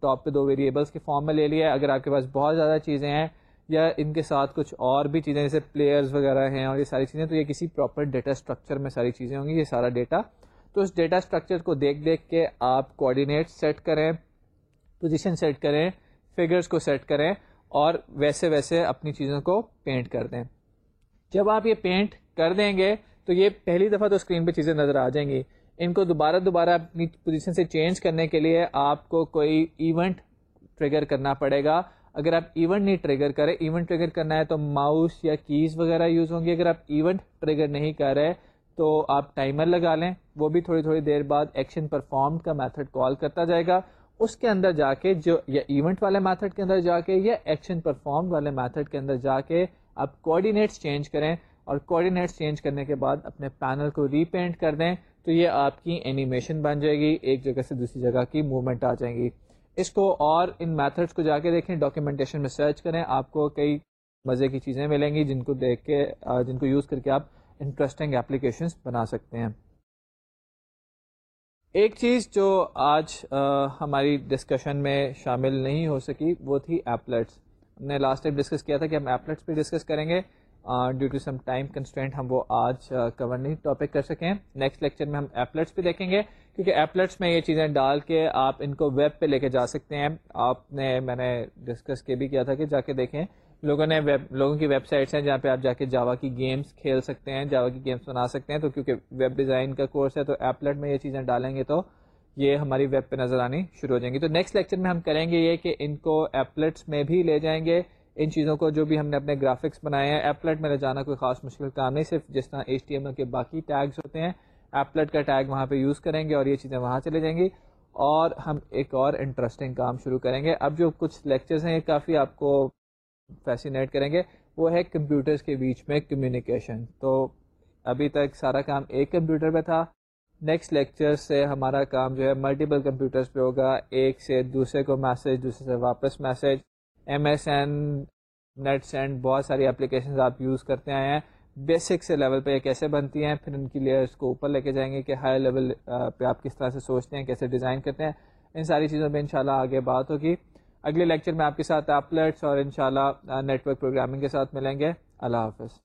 ٹاپ پہ دو ویریبلس کے فارم میں لے لیا ہے۔ اگر آپ کے پاس بہت زیادہ چیزیں ہیں یا ان کے ساتھ کچھ اور بھی چیزیں جیسے پلیئرز وغیرہ ہیں اور یہ ساری چیزیں، تو یہ کسی پراپر ڈیٹا اسٹرکچر میں ساری چیزیں ہوں گی، یہ سارا ڈیٹا تو اس ڈیٹا اسٹرکچر کو دیکھ دیکھ کے آپ کوآڈینیٹ سیٹ کریں پوزیشن سیٹ کریں فگرس کو سیٹ کریں اور ویسے ویسے اپنی چیزوں کو پینٹ کر دیں۔ جب آپ یہ پینٹ کر دیں گے تو یہ پہلی دفعہ تو اسکرین پہ چیزیں نظر آ جائیں گی۔ ان کو دوبارہ دوبارہ اپنی پوزیشن سے چینج کرنے کے لیے آپ کو کوئی ایونٹ ٹریگر کرنا پڑے گا۔ اگر آپ ایونٹ نہیں ٹریگر کریں ایونٹ ٹریگر کرنا ہے تو ماؤس یا کیز وغیرہ یوز ہوں گی۔ اگر آپ ایونٹ ٹریگر نہیں کر رہے تو آپ ٹائمر لگا لیں۔ وہ بھی تھوڑی تھوڑی دیر بعد ایکشن پرفارم کا میتھڈ کال کرتا جائے گا۔ اس کے اندر جا کے جو یا ایونٹ والے میتھڈ کے اندر جا کے یا ایکشن پرفارم والے میتھڈ کے اندر جا کے آپ کوآڈینیٹس چینج کریں اور کوآڈینیٹس چینج کرنے کے بعد اپنے پینل کو ری پینٹ کر دیں تو یہ آپ کی اینیمیشن بن جائے گی، ایک جگہ سے دوسری جگہ کی موومنٹ آ جائیں گی۔ اس کو اور ان میتھڈس کو جا کے دیکھیں ڈاکیومنٹیشن میں سرچ کریں، آپ کو کئی مزے کی چیزیں ملیں گی جن کو دیکھ کے جن کو یوز کر کے آپ انٹرسٹنگ اپلیکیشنس بنا سکتے ہیں۔ ایک چیز جو آج ہماری ڈسکشن میں شامل نہیں ہو سکی، وہ تھی ایپلیٹس ہم نے لاسٹ ٹائم ڈسکس کیا تھا کہ ہم ایپلیٹس پہ ڈسکس کریں گے۔ Due to some time constant ہم وہ آج کور نہیں ٹاپک کر سکیں نیکسٹ لیکچر میں ہم ایپلیٹس پہ دیکھیں گے۔ کیونکہ ایپلیٹس میں یہ چیزیں ڈال کے آپ ان کو ویب پہ لے کے جا سکتے ہیں۔ آپ نے، میں نے ڈسکس کے بھی کیا تھا کہ جا کے دیکھیں۔ لوگوں نے ویب، لوگوں کی ویب سائٹس ہیں جہاں پہ آپ جا کے جاوا کی گیمس کھیل سکتے ہیں، جاوا کی گیمس بنا سکتے ہیں، تو کیونکہ ویب ڈیزائن کا کورس ہے تو ایپلیٹ میں یہ چیزیں ڈالیں گے تو یہ ہماری ویب پہ نظر آنی شروع ہو جائیں گی۔ تو نیکسٹ لیکچر میں ہم کریں گے یہ کہ ان کو ایپلیٹس میں بھی لے جائیں گے، ان چیزوں کو جو بھی ہم نے اپنے گرافکس بنائے ہیں ایپلیٹ میں لے جانا کوئی خاص مشکل کام نہیں، صرف جس طرح ایچ ٹی ایم ایل کے باقی ٹیگس ہوتے ہیں ایپلیٹ کا ٹیگ وہاں پہ یوز کریں گے اور یہ چیزیں وہاں چلے جائیں گی۔ اور ہم ایک اور انٹرسٹنگ کام شروع کریں گے۔ اب جو کچھ لیکچرز ہیں، یہ کافی آپ کو فیسینیٹ کریں گے، وہ ہے کمپیوٹرز کے بیچ میں کمیونیکیشن تو ابھی تک سارا کام ایک کمپیوٹر پہ تھا۔ نیکسٹ لیکچر سے ہمارا کام جو ہے ملٹیپل کمپیوٹرز پہ ہوگا۔ ایک سے دوسرے کو میسج دوسرے سے واپس message M S N net send بہت ساری اپلیکیشنز آپ یوز کرتے آئے ہیں۔ بیسک سے لیول پہ یہ کیسے بنتی ہیں، پھر ان کی لیئرس کو اوپر لے کے جائیں گے کہ ہائی لیول پہ آپ کس طرح سے سوچتے ہیں، کیسے ڈیزائن کرتے ہیں۔ ان ساری چیزوں پہ انشاءاللہ آگے بات ہوگی۔ اگلے لیکچر میں آپ کے ساتھ ایپلیٹس اور انشاءاللہ نیٹ ورک پروگرامنگ کے ساتھ ملیں گے. اللہ حافظ.